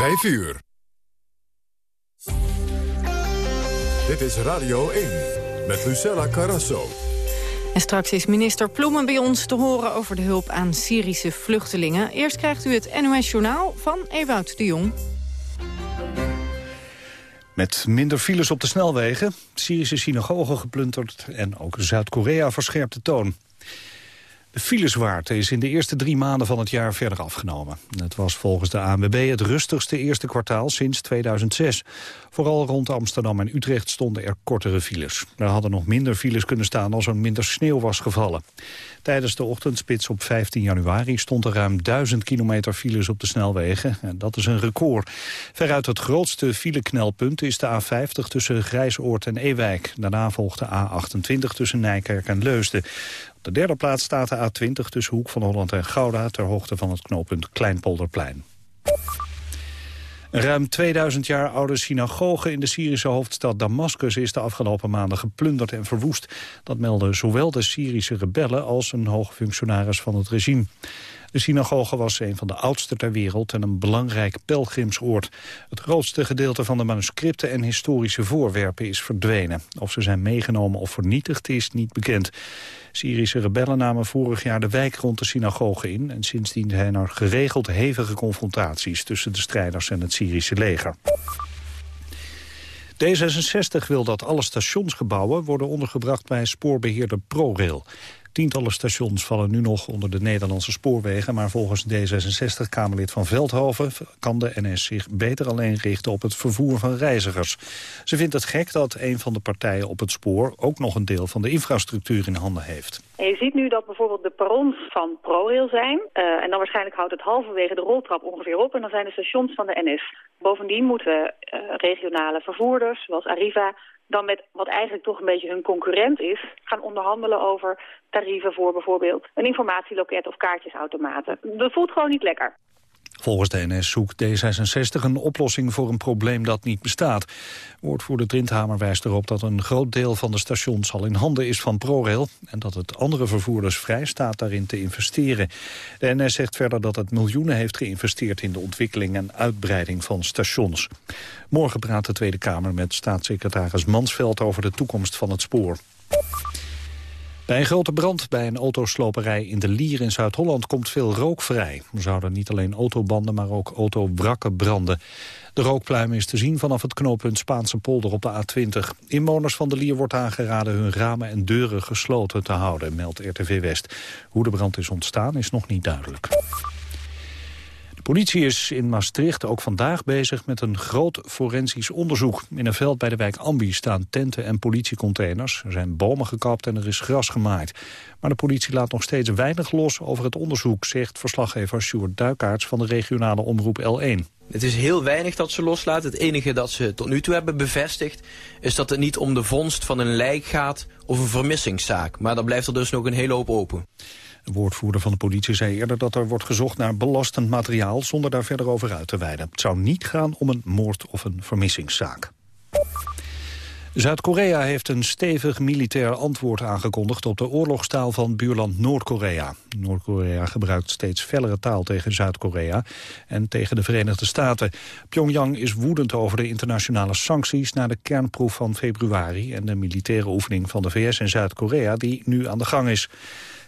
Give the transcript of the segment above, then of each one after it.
5 uur. Dit is Radio 1 met Lucella Carrasso. En straks is minister Ploemen bij ons te horen over de hulp aan Syrische vluchtelingen. Eerst krijgt u het NOS Journaal van Ewout de Jong. Met minder files op de snelwegen, Syrische synagogen geplunderd... en ook Zuid-Korea verscherpt de toon. De fileswaarte is in de eerste drie maanden van het jaar verder afgenomen. Het was volgens de ANWB het rustigste eerste kwartaal sinds 2006. Vooral rond Amsterdam en Utrecht stonden er kortere files. Er hadden nog minder files kunnen staan als er minder sneeuw was gevallen. Tijdens de ochtendspits op 15 januari stond er ruim 1000 kilometer files op de snelwegen. En dat is een record. Veruit het grootste fileknelpunt is de A50 tussen Grijsoord en Ewijk. Daarna volgt de A28 tussen Nijkerk en Leusden. De derde plaats staat de A20 tussen Hoek van Holland en Gouda... ter hoogte van het knooppunt Kleinpolderplein. Een ruim 2000 jaar oude synagoge in de Syrische hoofdstad Damascus is de afgelopen maanden geplunderd en verwoest. Dat melden zowel de Syrische rebellen als een hoogfunctionaris van het regime. De synagoge was een van de oudste ter wereld en een belangrijk pelgrimsoord. Het grootste gedeelte van de manuscripten en historische voorwerpen is verdwenen. Of ze zijn meegenomen of vernietigd is niet bekend. Syrische rebellen namen vorig jaar de wijk rond de synagoge in... en sindsdien zijn er geregeld hevige confrontaties tussen de strijders en het Syrische leger. D66 wil dat alle stationsgebouwen worden ondergebracht bij spoorbeheerder ProRail. Tientallen stations vallen nu nog onder de Nederlandse spoorwegen... maar volgens D66-Kamerlid van Veldhoven kan de NS zich beter alleen richten op het vervoer van reizigers. Ze vindt het gek dat een van de partijen op het spoor ook nog een deel van de infrastructuur in handen heeft. En je ziet nu dat bijvoorbeeld de perrons van ProRail zijn. Uh, en dan waarschijnlijk houdt het halverwege de roltrap ongeveer op. En dan zijn de stations van de NS. Bovendien moeten uh, regionale vervoerders, zoals Arriva dan met wat eigenlijk toch een beetje hun concurrent is... gaan onderhandelen over tarieven voor bijvoorbeeld een informatieloket of kaartjesautomaten. Dat voelt gewoon niet lekker. Volgens de NS zoekt D66 een oplossing voor een probleem dat niet bestaat. Woordvoerder Drinthamer wijst erop dat een groot deel van de stations al in handen is van ProRail... en dat het andere vervoerders vrij staat daarin te investeren. De NS zegt verder dat het miljoenen heeft geïnvesteerd in de ontwikkeling en uitbreiding van stations. Morgen praat de Tweede Kamer met staatssecretaris Mansveld over de toekomst van het spoor. Bij een grote brand bij een autosloperij in de Lier in Zuid-Holland komt veel rook vrij. Er zouden niet alleen autobanden, maar ook autowrakken branden. De rookpluim is te zien vanaf het knooppunt Spaanse polder op de A20. Inwoners van de Lier wordt aangeraden hun ramen en deuren gesloten te houden, meldt RTV West. Hoe de brand is ontstaan is nog niet duidelijk. De politie is in Maastricht ook vandaag bezig met een groot forensisch onderzoek. In een veld bij de wijk Ambi staan tenten en politiecontainers. Er zijn bomen gekapt en er is gras gemaaid. Maar de politie laat nog steeds weinig los over het onderzoek... zegt verslaggever Sjoerd Duikaerts van de regionale omroep L1. Het is heel weinig dat ze loslaten. Het enige dat ze tot nu toe hebben bevestigd... is dat het niet om de vondst van een lijk gaat of een vermissingszaak. Maar dan blijft er dus nog een hele hoop open. De woordvoerder van de politie zei eerder dat er wordt gezocht naar belastend materiaal zonder daar verder over uit te wijden. Het zou niet gaan om een moord of een vermissingszaak. Zuid-Korea heeft een stevig militair antwoord aangekondigd op de oorlogstaal van buurland Noord-Korea. Noord-Korea gebruikt steeds fellere taal tegen Zuid-Korea en tegen de Verenigde Staten. Pyongyang is woedend over de internationale sancties na de kernproef van februari en de militaire oefening van de VS en Zuid-Korea die nu aan de gang is.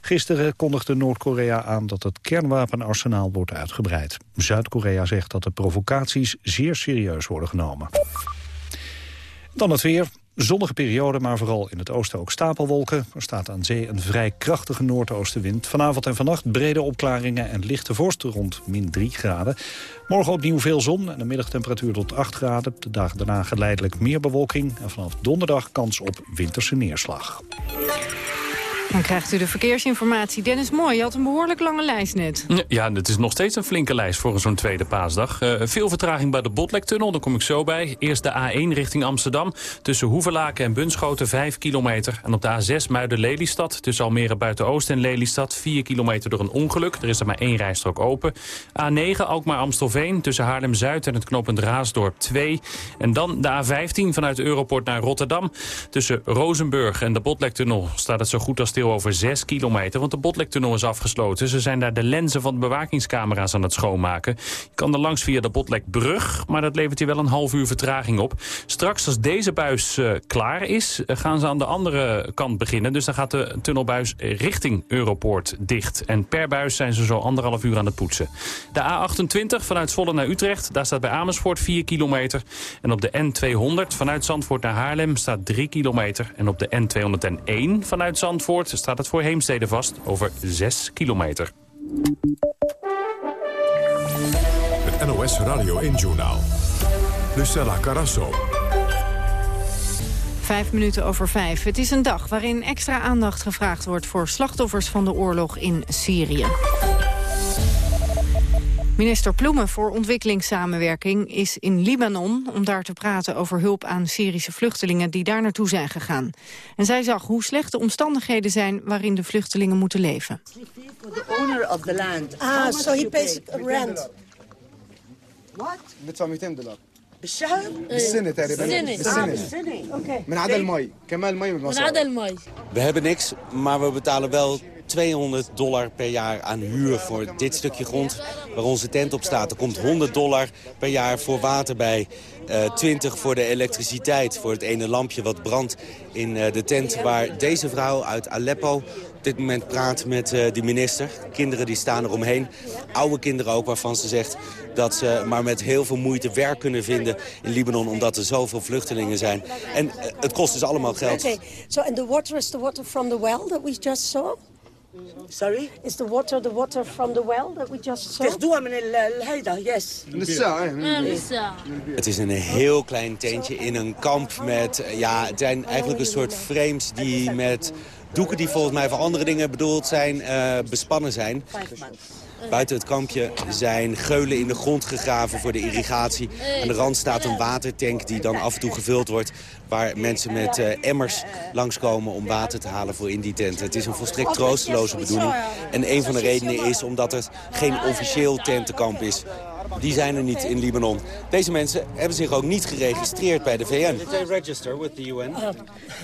Gisteren kondigde Noord-Korea aan dat het kernwapenarsenaal wordt uitgebreid. Zuid-Korea zegt dat de provocaties zeer serieus worden genomen. Dan het weer. Zonnige periode, maar vooral in het oosten ook stapelwolken. Er staat aan zee een vrij krachtige noordoostenwind. Vanavond en vannacht brede opklaringen en lichte vorst rond min 3 graden. Morgen opnieuw veel zon en de middagtemperatuur tot 8 graden. De dagen daarna geleidelijk meer bewolking. En vanaf donderdag kans op winterse neerslag. Dan krijgt u de verkeersinformatie. Dennis Mooi, je had een behoorlijk lange lijst net. Ja, het is nog steeds een flinke lijst voor zo'n tweede paasdag. Uh, veel vertraging bij de Botlektunnel, daar kom ik zo bij. Eerst de A1 richting Amsterdam. Tussen Hoevelaken en Bunschoten 5 kilometer. En op de A6 Muiden-Lelystad. Tussen Almere Buiten-Oost en Lelystad 4 kilometer door een ongeluk. Er is er maar één rijstrook open. A9 Alkmaar-Amstelveen tussen Haarlem-Zuid en het knooppunt Raasdorp 2. En dan de A15 vanuit Europort naar Rotterdam. Tussen Rozenburg en de Botlektunnel staat het zo goed als stil over 6 kilometer, want de Botlektunnel is afgesloten. Ze zijn daar de lenzen van de bewakingscamera's aan het schoonmaken. Je kan er langs via de Botlekbrug, maar dat levert je wel een half uur vertraging op. Straks als deze buis uh, klaar is, uh, gaan ze aan de andere kant beginnen. Dus dan gaat de tunnelbuis richting Europoort dicht. En per buis zijn ze zo anderhalf uur aan het poetsen. De A28 vanuit Zwolle naar Utrecht, daar staat bij Amersfoort 4 kilometer. En op de N200 vanuit Zandvoort naar Haarlem staat 3 kilometer. En op de N201 vanuit Zandvoort staat het voor Heemstede vast over 6 kilometer. Het NOS Radio 1-journaal. Lucella Carasso. Vijf minuten over vijf. Het is een dag waarin extra aandacht gevraagd wordt... voor slachtoffers van de oorlog in Syrië. Minister Ploemen voor ontwikkelingssamenwerking is in Libanon... om daar te praten over hulp aan Syrische vluchtelingen die daar naartoe zijn gegaan. En zij zag hoe slecht de omstandigheden zijn waarin de vluchtelingen moeten leven. The owner of the land. Ah, so he pays rent. What? بدفع 200 دولار بالشهر؟ بالسنه تقريبا بالسنة. بالسنه اوكي من عدا المي كمان المي من بالمصاري عدا المي We hebben niks, maar we betalen wel 200 dollar per jaar aan huur voor dit stukje grond waar onze tent op staat. Er komt 100 dollar per jaar voor water bij, eh 20 voor de elektriciteit, voor het ene lampje wat brandt in eh, de tent waar deze vrouw uit Aleppo op dit moment praat met eh, de minister. Kinderen die staan eromheen, oude kinderen ook waarvan ze zegt dat ze maar met heel veel moeite werk kunnen vinden in Libanon omdat er zoveel vluchtelingen zijn. En eh, het kost dus allemaal geld. Okay, so and the water is the water from the well that we just saw? Sorry? Is the water the water from the well that we just saw? تاخدوها من ال- الهيدا yes من الساعه إيه. Het is een heel klein tentje in een kamp met... eh, Ja, het zijn eigenlijk een soort frames die met doeken die volgens mij voor andere dingen bedoeld zijn, eh, bespannen zijn. Buiten het kampje zijn geulen in de grond gegraven voor de irrigatie. Aan de rand staat een watertank die dan af en toe gevuld wordt... waar mensen met eh, emmers langskomen om water te halen voor in die tent. Het is een volstrekt troosteloze bedoeling. En een van de redenen is omdat het geen officieel tentenkamp is. Die zijn er niet in Libanon. Deze mensen hebben zich ook niet geregistreerd bij de VN. Did they register with the UN?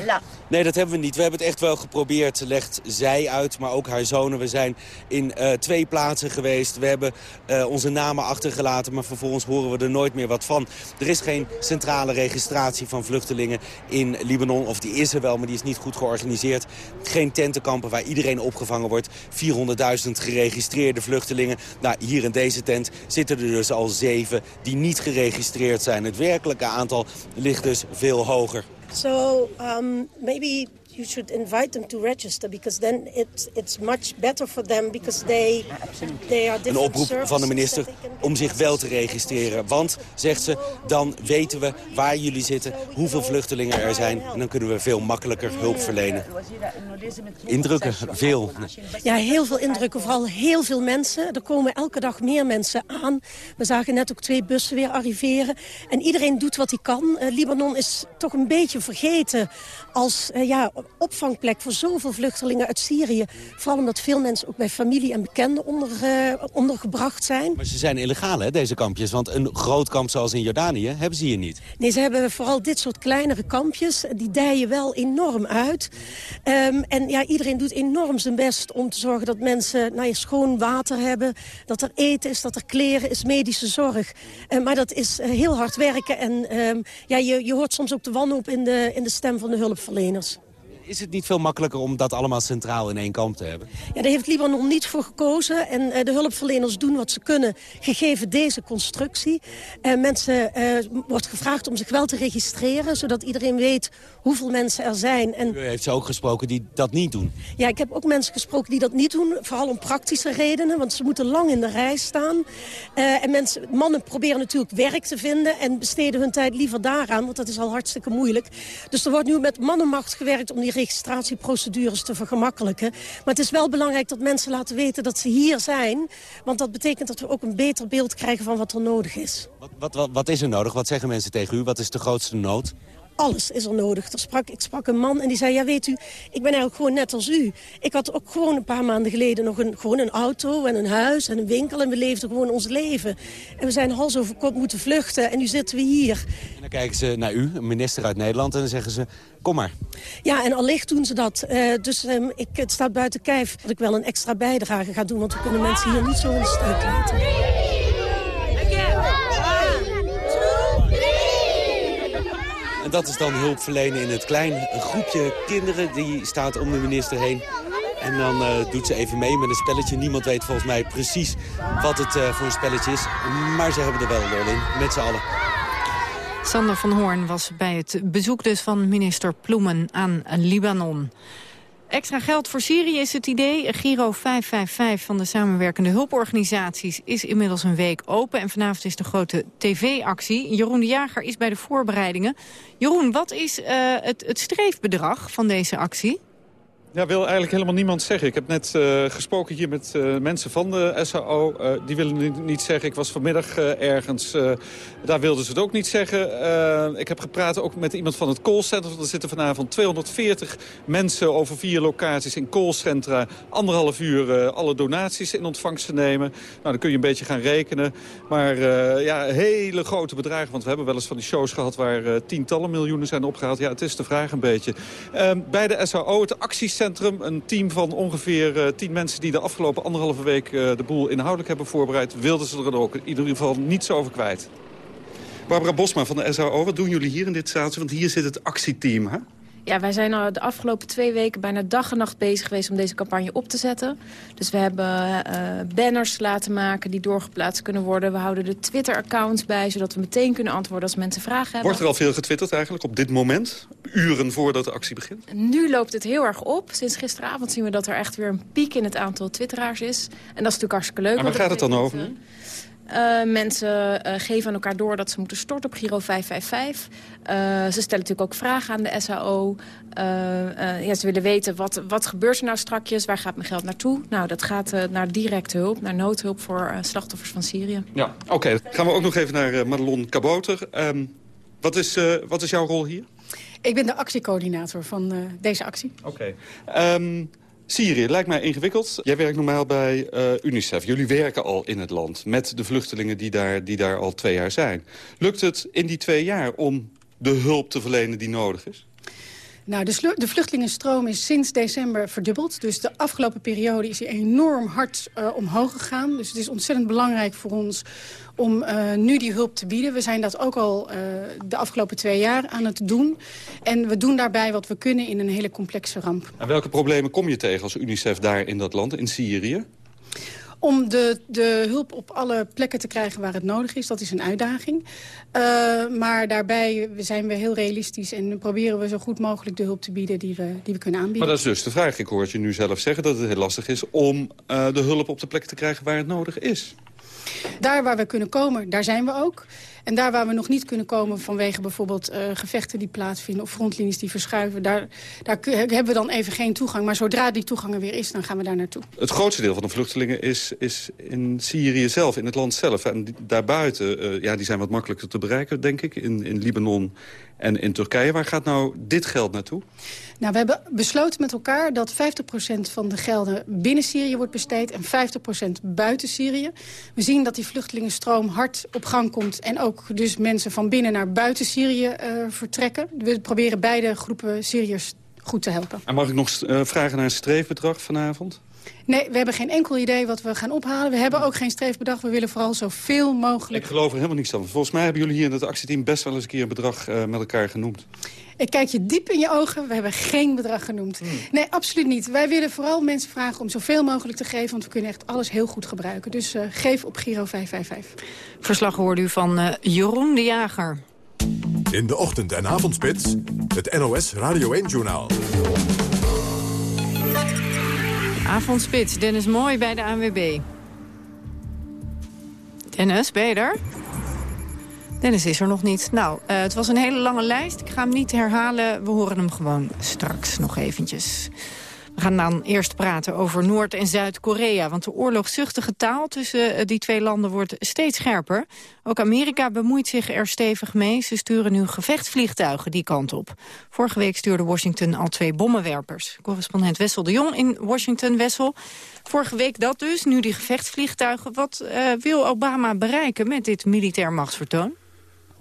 لا Nee, dat hebben we niet. We hebben het echt wel geprobeerd, legt zij uit, maar ook haar zonen. We zijn in eh, twee plaatsen geweest. We hebben eh, onze namen achtergelaten, maar vervolgens horen we er nooit meer wat van. Er is geen centrale registratie van vluchtelingen in Libanon. Of die is er wel, maar die is niet goed georganiseerd. Geen tentenkampen waar iedereen opgevangen wordt. 400.000 geregistreerde vluchtelingen. Nou, hier in deze tent zitten er dus al zeven die niet geregistreerd zijn. Het werkelijke aantal ligt dus veel hoger. So um, maybe you should invite them to register because then it's it's much better for them because they they are Een oproep van de minister om zich wel te registreren. Want, zegt ze, dan weten we waar jullie zitten, hoeveel vluchtelingen er zijn. En dan kunnen we veel makkelijker hulp verlenen. Indrukken, veel. Ja, heel veel indrukken. Vooral heel veel mensen. Er komen elke dag meer mensen aan. We zagen net ook twee bussen weer arriveren. En iedereen doet wat hij kan. Eh, Libanon is toch een beetje vergeten als eh, ja, opvangplek voor zoveel vluchtelingen uit Syrië. Vooral omdat veel mensen ook bij familie en bekenden onder, eh, ondergebracht zijn. Maar ze zijn illegaal, hè, deze kampjes. Want een groot kamp zoals in Jordanië hebben ze hier niet. Nee, ze hebben vooral dit soort kleinere kampjes. Die dijen wel enorm uit. Ehm, en ja, iedereen doet enorm zijn best om te zorgen dat mensen nou ja, schoon water hebben. Dat er eten is, dat er kleren is, medische zorg. Eh, maar dat is eh, heel hard werken. En ehm, ja, je, je hoort soms ook de wanhoop in de, in de stem van de hulpverleners. Is het niet veel makkelijker om dat allemaal centraal in één kamp te hebben? Ja, daar heeft Libanon niet voor gekozen. En eh, de hulpverleners doen wat ze kunnen, gegeven deze constructie. Eh, mensen eh, wordt gevraagd om zich wel te registreren... zodat iedereen weet hoeveel mensen er zijn. En U heeft ze ook gesproken die dat niet doen. ja, ik heb ook mensen gesproken die dat niet doen. Vooral om praktische redenen, want ze moeten lang in de rij staan. En mensen, mannen proberen natuurlijk werk te vinden... en besteden hun tijd liever daaraan, want dat is al hartstikke moeilijk. Dus er wordt nu met mannenmacht gewerkt om die registratieprocedures te vergemakkelijken. Maar het is wel belangrijk dat mensen laten weten dat ze hier zijn. Want dat betekent dat we ook een beter beeld krijgen van wat er nodig is. Wat, wat, wat, wat is er nodig? Wat zeggen mensen tegen u? Wat is de grootste nood? Alles is er nodig. Er sprak, ik sprak een man en die zei, ja weet u, ik ben eigenlijk gewoon net als u. Ik had ook gewoon een paar maanden geleden nog een, gewoon een auto en een huis en een winkel. En we leefden gewoon ons leven. En we zijn hals over kop moeten vluchten en nu zitten we hier. En dan kijken ze naar u, een minister uit Nederland, en dan zeggen ze, kom maar. Ja, en allicht doen ze dat. Eh, dus ehm, ik, het staat buiten kijf dat ik wel een extra bijdrage ga doen. Want we kunnen mensen hier niet zo in de steek laten. En dat is dan hulp verlenen in het klein. Een groepje kinderen die staat om de minister heen. En dan eh, doet ze even mee met een spelletje. Niemand weet volgens mij precies wat het eh, voor een spelletje is. Maar ze hebben er wel lol in, met z'n allen. Sander van Hoorn was bij het bezoek dus van minister Ploemen aan Libanon. Extra geld voor Syrië is het idee. Giro 555 van de samenwerkende hulporganisaties is inmiddels een week open. En vanavond is de grote tv-actie. Jeroen de Jager is bij de voorbereidingen. Jeroen, wat is uh, het, het streefbedrag van deze actie? Ja, wil eigenlijk helemaal niemand zeggen. Ik heb net uh, gesproken hier met uh, mensen van de SAO. Uh, die willen niet zeggen. Ik was vanmiddag ergens. daar wilden ze het ook niet zeggen. ik heb gepraat ook met iemand van het callcenter. Er zitten vanavond 240 mensen over vier locaties in callcentra. Anderhalf uur alle donaties in ontvangst te nemen. Nou, dan kun je een beetje gaan rekenen. Maar ja, hele grote bedragen. Want we hebben wel eens van die shows gehad waar tientallen miljoenen zijn opgehaald. Ja, het is de vraag een beetje. Ehm, bij de SAO, het acties Een team van ongeveer uh, tien mensen die de afgelopen anderhalve week uh, de boel inhoudelijk hebben voorbereid. Wilden ze er ook in ieder geval niets over kwijt. Barbara Bosma van de SAO, wat doen jullie hier in dit zaaltje? Want hier zit het actieteam, hè? Ja, wij zijn al de afgelopen twee weken bijna dag en nacht bezig geweest om deze campagne op te zetten. Dus we hebben uh, banners laten maken die doorgeplaatst kunnen worden. We houden de Twitter-accounts bij, zodat we meteen kunnen antwoorden als mensen vragen hebben. Wordt er al veel getwitterd eigenlijk op dit moment? Uren voordat de actie begint? Nu loopt het heel erg op. Sinds gisteravond zien we dat er echt weer een piek in het aantal twitteraars is. En dat is natuurlijk hartstikke leuk. En waar gaat het dan over? Uh, mensen uh, geven aan elkaar door dat ze moeten storten op Giro 555. Uh, ze stellen natuurlijk ook vragen aan de SAO. ja, ze willen weten, wat, wat gebeurt er nou strakjes? Waar gaat mijn geld naartoe? Nou, dat gaat naar directe hulp, naar noodhulp voor slachtoffers van Syrië. Ja, oké. Okay. Gaan we ook nog even naar Madelon Kabouter. Um, wat, is, wat is jouw rol hier? Ik ben de actiecoördinator van deze actie. Oké. Okay. Um, Syrië lijkt mij ingewikkeld. Jij werkt normaal bij uh, UNICEF. Jullie werken al in het land met de vluchtelingen die daar, die daar al twee jaar zijn. Lukt het in die twee jaar om de hulp te verlenen die nodig is? Nou, de, de, vluchtelingenstroom is sinds december verdubbeld. Dus de afgelopen periode is hij enorm hard uh, omhoog gegaan. Dus het is ontzettend belangrijk voor ons om uh, nu die hulp te bieden. We zijn dat ook al uh, de afgelopen twee jaar aan het doen. En we doen daarbij wat we kunnen in een hele complexe ramp. En welke problemen kom je tegen als UNICEF daar in dat land, in Syrië? Om de, de hulp op alle plekken te krijgen waar het nodig is, dat is een uitdaging. Uh, maar daarbij zijn we heel realistisch en proberen we zo goed mogelijk de hulp te bieden die we, die we kunnen aanbieden. Maar dat is dus de vraag. Ik hoor je nu zelf zeggen dat het heel lastig is om uh, de hulp op de plek te krijgen waar het nodig is. Daar waar we kunnen komen, daar zijn we ook. En daar waar we nog niet kunnen komen vanwege bijvoorbeeld uh, gevechten die plaatsvinden... of frontlinies die verschuiven, daar, daar hebben we dan even geen toegang. Maar zodra die toegang er weer is, dan gaan we daar naartoe. Het grootste deel van de vluchtelingen is, is in Syrië zelf, in het land zelf. En daarbuiten, uh, ja, die zijn wat makkelijker te bereiken, denk ik. In, in Libanon en in Turkije. Waar gaat nou dit geld naartoe? Nou, we hebben besloten met elkaar dat 50% van de gelden binnen Syrië wordt besteed... en 50% buiten Syrië. We zien dat die vluchtelingenstroom hard op gang komt... en ook dus mensen van binnen naar buiten Syrië uh, vertrekken. We proberen beide groepen Syriërs goed te helpen. En mag ik nog uh, vragen naar een streefbedrag vanavond? Nee, we hebben geen enkel idee wat we gaan ophalen. We hebben ook geen streefbedrag. We willen vooral zoveel mogelijk... Ik geloof er helemaal niets van. Volgens mij hebben jullie hier in het actieteam best wel eens een keer een bedrag uh, met elkaar genoemd. Ik kijk je diep in je ogen. We hebben geen bedrag genoemd. Hmm. Nee, absoluut niet. Wij willen vooral mensen vragen om zoveel mogelijk te geven. Want we kunnen echt alles heel goed gebruiken. Dus uh, geef op Giro 555. Verslag hoorde u van uh, Jeroen de Jager. In de ochtend- en avondspits, het NOS Radio 1-journaal. Avondspits, Dennis Mooi bij de ANWB. Dennis, ben je er? Dennis is er nog niet. Nou, uh, het was een hele lange lijst. Ik ga hem niet herhalen. We horen hem gewoon straks nog eventjes. We gaan dan eerst praten over Noord- en Zuid-Korea. Want de oorlogzuchtige taal tussen eh, die twee landen wordt steeds scherper. Ook Amerika bemoeit zich er stevig mee. Ze sturen nu gevechtsvliegtuigen die kant op. Vorige week stuurde Washington al twee bommenwerpers. Correspondent Wessel de Jong in Washington. Wessel, vorige week dat dus, nu die gevechtsvliegtuigen. Wat uh, wil Obama bereiken met dit militair machtsvertoon?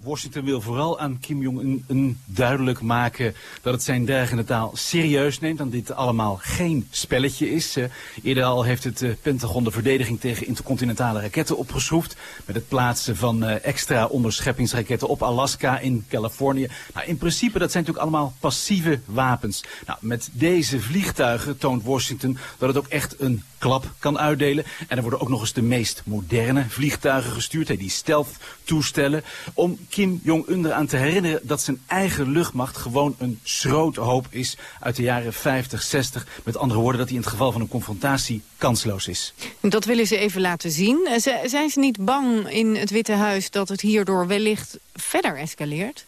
Washington wil vooral aan Kim Jong-un duidelijk maken dat het zijn dreigende taal serieus neemt. En dit allemaal geen spelletje is. Uh, eerder al heeft het uh, Pentagon de verdediging tegen intercontinentale raketten opgeschroefd. Met het plaatsen van uh, extra onderscheppingsraketten op Alaska in Californië. Nou, in principe dat zijn natuurlijk allemaal passieve wapens. Nou, met deze vliegtuigen toont Washington dat het ook echt een klap kan uitdelen. En er worden ook nog eens de meest moderne vliegtuigen gestuurd. Die stealth toestellen. Om Kim Jong-un eraan te herinneren dat zijn eigen luchtmacht gewoon een schroothoop is uit de jaren 50, 60. Met andere woorden dat hij in het geval van een confrontatie kansloos is. Dat willen ze even laten zien. Zijn ze niet bang in het Witte Huis dat het hierdoor wellicht verder escaleert?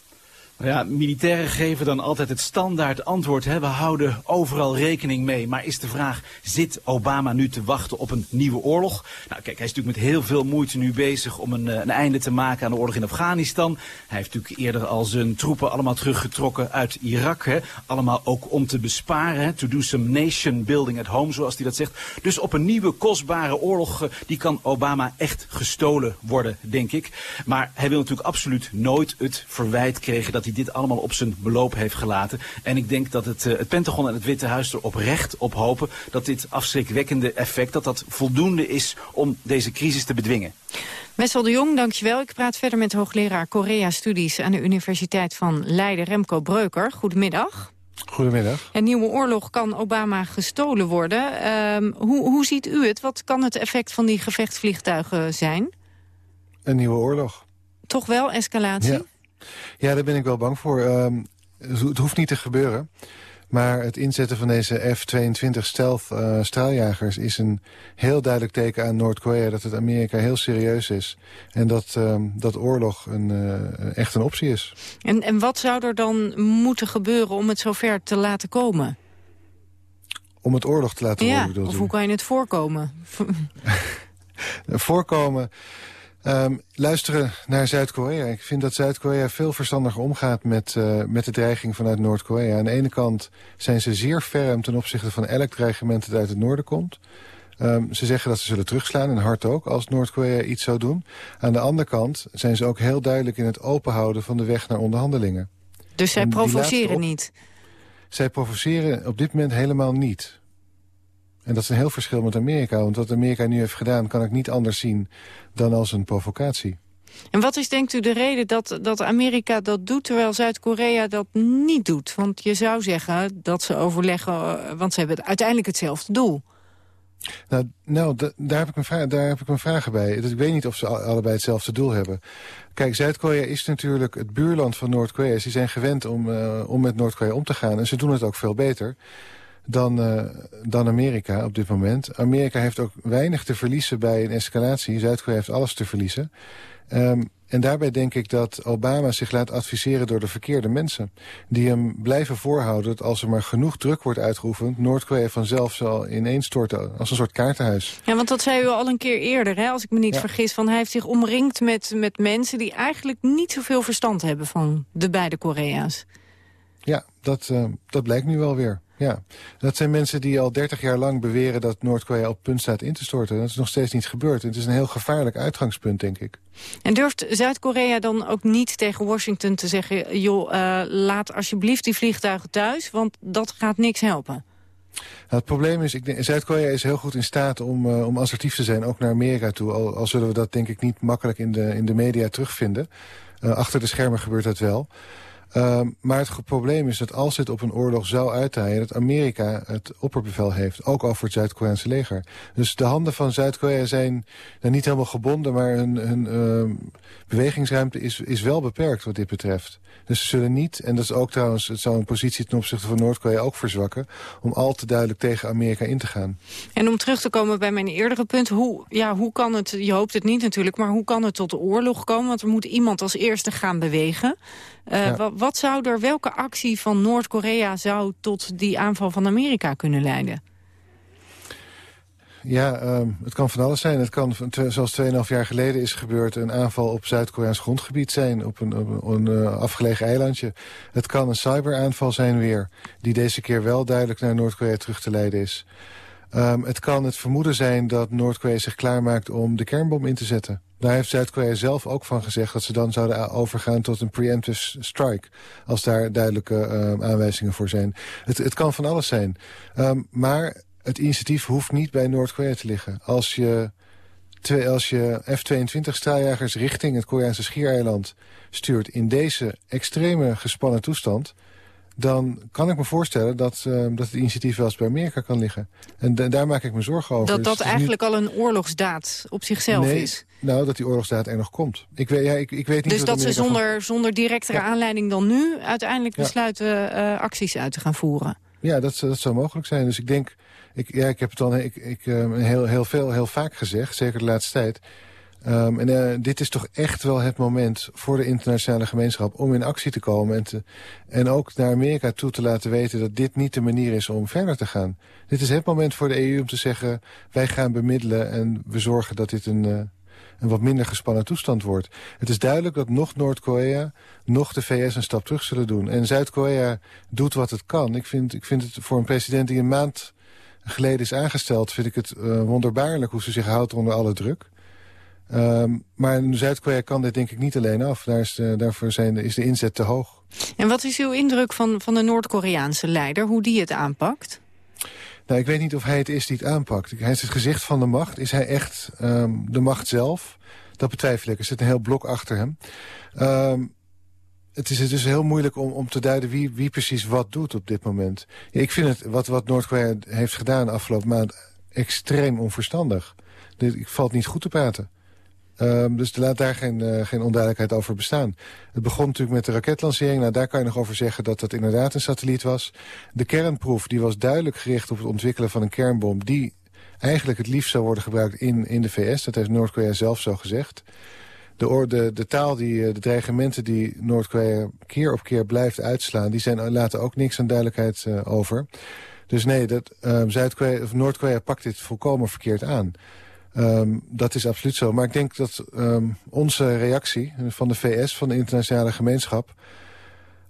Ja, militairen geven dan altijd het standaard antwoord. We houden overal rekening mee. Maar is de vraag, zit Obama nu te wachten op een nieuwe oorlog? Nou kijk, hij is natuurlijk met heel veel moeite nu bezig om een, een einde te maken aan de oorlog in Afghanistan. Hij heeft natuurlijk eerder al zijn troepen allemaal teruggetrokken uit Irak. Hè? Allemaal ook om te besparen. Hè? To do some nation building at home, zoals hij dat zegt. Dus op een nieuwe kostbare oorlog, die kan Obama echt gestolen worden, denk ik. Maar hij wil natuurlijk absoluut nooit het verwijt kregen dat hij dit allemaal op zijn beloop heeft gelaten. En ik denk dat het, uh, het Pentagon en het Witte Huis er oprecht op hopen dat dit afschrikwekkende effect, dat dat voldoende is om deze crisis te bedwingen. Wessel de Jong, dankjewel. Ik praat verder met hoogleraar Korea-studies aan de Universiteit van Leiden, Remco Breuker. Goedemiddag. Goedemiddag. Een nieuwe oorlog kan Obama gestolen worden. Um, hoe, hoe ziet u het? Wat kan het effect van die gevechtsvliegtuigen zijn? Een nieuwe oorlog. Toch wel escalatie? Ja. Ja, daar ben ik wel bang voor. Um, het hoeft niet te gebeuren. Maar het inzetten van deze F-22 stealth uh, straaljagers is een heel duidelijk teken aan Noord-Korea dat het Amerika heel serieus is. En dat, uh, dat oorlog een, uh, echt een optie is. En, en wat zou er dan moeten gebeuren om het zover te laten komen? Om het oorlog te laten ja, worden, of hoe kan je het voorkomen? voorkomen... Um, luisteren naar Zuid-Korea. Ik vind dat Zuid-Korea veel verstandiger omgaat met, uh, met de dreiging vanuit Noord-Korea. Aan de ene kant zijn ze zeer ferm ten opzichte van elk dreigement dat uit het noorden komt. Um, ze zeggen dat ze zullen terugslaan, en hard ook, als Noord-Korea iets zou doen. Aan de andere kant zijn ze ook heel duidelijk in het openhouden van de weg naar onderhandelingen. Dus zij provoceren niet? Zij provoceren op dit moment helemaal niet. En dat is een heel verschil met Amerika. Want wat Amerika nu heeft gedaan kan ik niet anders zien dan als een provocatie. En wat is denkt u de reden dat, dat Amerika dat doet... terwijl Zuid-Korea dat niet doet? Want je zou zeggen dat ze overleggen... want ze hebben uiteindelijk hetzelfde doel. Nou, nou daar, heb ik een vraag, daar heb ik bij. Ik weet niet of ze allebei hetzelfde doel hebben. Kijk, Zuid-Korea is natuurlijk het buurland van Noord-Korea. Ze zijn gewend om, uh, om met Noord-Korea om te gaan. En ze doen het ook veel beter dan, uh, dan Amerika op dit moment. Amerika heeft ook weinig te verliezen bij een escalatie. Zuid-Korea heeft alles te verliezen. Um, en daarbij denk ik dat Obama zich laat adviseren door de verkeerde mensen. Die hem blijven voorhouden dat als er maar genoeg druk wordt uitgeoefend... Noord-Korea vanzelf zal ineenstorten als een soort kaartenhuis. Ja, want dat zei u al een keer eerder, hè, als ik me niet ja. vergis. Van hij heeft zich omringd met, met mensen die eigenlijk niet zoveel verstand hebben... van de beide Korea's. Ja, dat, uh, dat blijkt nu wel weer. Ja, dat zijn mensen die al 30 jaar lang beweren dat Noord-Korea op punt staat in te storten. Dat is nog steeds niet gebeurd. Het is een heel gevaarlijk uitgangspunt, denk ik. En durft Zuid-Korea dan ook niet tegen Washington te zeggen... joh, uh, laat alsjeblieft die vliegtuigen thuis, want dat gaat niks helpen? Nou, het probleem is, Zuid-Korea is heel goed in staat om, uh, om assertief te zijn, ook naar Amerika toe. Al, al zullen we dat denk ik niet makkelijk in de, in de media terugvinden. Uh, achter de schermen gebeurt dat wel. Uh, maar het probleem is dat als dit op een oorlog zou uitdraaien... dat Amerika het opperbevel heeft, ook over het Zuid-Koreaanse leger. Dus de handen van Zuid-Korea zijn dan niet helemaal gebonden... maar hun, hun uh, bewegingsruimte is, is wel beperkt wat dit betreft. Dus ze zullen niet, en dat is ook trouwens... het zou een positie ten opzichte van Noord-Korea ook verzwakken... om al te duidelijk tegen Amerika in te gaan. En om terug te komen bij mijn eerdere punt... hoe, ja, hoe kan het, je hoopt het niet natuurlijk... maar hoe kan het tot de oorlog komen? Want er moet iemand als eerste gaan bewegen... Uh, ja. Wat zou er, welke actie van Noord-Korea zou tot die aanval van Amerika kunnen leiden? Ja, ehm, het kan van alles zijn. Het kan, zoals 2,5 jaar geleden is gebeurd... een aanval op Zuid-Koreaans grondgebied zijn, op een, op een uh, afgelegen eilandje. Het kan een cyberaanval zijn weer... die deze keer wel duidelijk naar Noord-Korea terug te leiden is. Um, het kan het vermoeden zijn dat Noord-Korea zich klaarmaakt om de kernbom in te zetten. Daar heeft Zuid-Korea zelf ook van gezegd dat ze dan zouden overgaan tot een preemptive strike. Als daar duidelijke uh, aanwijzingen voor zijn. Het, het kan van alles zijn. Um, maar het initiatief hoeft niet bij Noord-Korea te liggen. Als je, als je F-22 straaljagers richting het Koreaanse schiereiland stuurt... in deze extreme gespannen toestand dan kan ik me voorstellen dat, uh, dat het initiatief wel eens bij Amerika kan liggen. En daar maak ik me zorgen over. Dat dus dat eigenlijk al een oorlogsdaad op zichzelf nee, is? Nou, dat die oorlogsdaad er nog komt. Ik weet, ja, ik, ik weet niet dus dat ze zonder, van... zonder directere ja. aanleiding dan nu... uiteindelijk besluiten uh, acties uit te gaan voeren? Ja, dat, dat zou mogelijk zijn. Dus ik denk... Ik, ja, ik heb het al ik, ik, uh, heel, heel veel, heel vaak gezegd, zeker de laatste tijd... Um, en uh, dit is toch echt wel het moment voor de internationale gemeenschap om in actie te komen. En, te, en ook naar Amerika toe te laten weten dat dit niet de manier is om verder te gaan. Dit is het moment voor de EU om te zeggen, wij gaan bemiddelen en we zorgen dat dit een, uh, een wat minder gespannen toestand wordt. Het is duidelijk dat nog Noord-Korea, nog de VS een stap terug zullen doen. En Zuid-Korea doet wat het kan. Ik vind, ik vind het voor een president die een maand geleden is aangesteld, vind ik het uh, wonderbaarlijk hoe ze zich houdt onder alle druk. Um, maar Zuid-Korea kan dit denk ik niet alleen af. Daar is de, daarvoor zijn is de inzet te hoog. En wat is uw indruk van, van de Noord-Koreaanse leider, hoe die het aanpakt? Nou, ik weet niet of hij het is die het aanpakt. Hij is het gezicht van de macht. Is hij echt um, de macht zelf? Dat betwijfel ik. Er zit een heel blok achter hem. Um, het is dus heel moeilijk om, om te duiden wie, wie precies wat doet op dit moment. Ja, ik vind het, wat, wat Noord-Korea heeft gedaan de afgelopen maand, extreem onverstandig. Dit valt niet goed te praten. Um, dus laat daar geen, uh, geen onduidelijkheid over bestaan. Het begon natuurlijk met de raketlancering. Nou, daar kan je nog over zeggen dat dat inderdaad een satelliet was. De kernproef die was duidelijk gericht op het ontwikkelen van een kernbom... die eigenlijk het liefst zou worden gebruikt in, in de VS. Dat heeft Noord-Korea zelf zo gezegd. De, de, de taal, die, de dreigementen die Noord-Korea keer op keer blijft uitslaan... die zijn, laten ook niks aan duidelijkheid uh, over. Dus nee, dat, of Noord-Korea pakt dit volkomen verkeerd aan... Um, dat is absoluut zo. Maar ik denk dat um, onze reactie van de VS, van de internationale gemeenschap...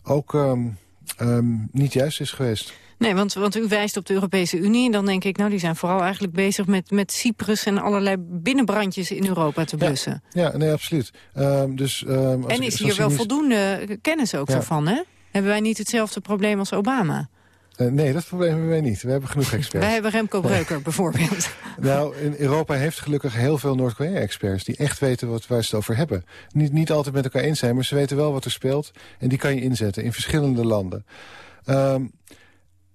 ook um, niet juist is geweest. Nee, want, want u wijst op de Europese Unie. En dan denk ik, nou, die zijn vooral eigenlijk bezig met, met Cyprus... en allerlei binnenbrandjes in Europa te blussen. Ja, ja nee, absoluut. dus, en is hier wel voldoende kennis ook ja. van, hè? Hebben wij niet hetzelfde probleem als Obama? Uh, nee, dat probleem hebben wij niet. We hebben genoeg experts. wij hebben Remco Breuker bijvoorbeeld. nou, in Europa heeft gelukkig heel veel Noord-Korea-experts... die echt weten wat, waar ze het over hebben. Niet, niet altijd met elkaar eens zijn, maar ze weten wel wat er speelt. En die kan je inzetten in verschillende landen. Um,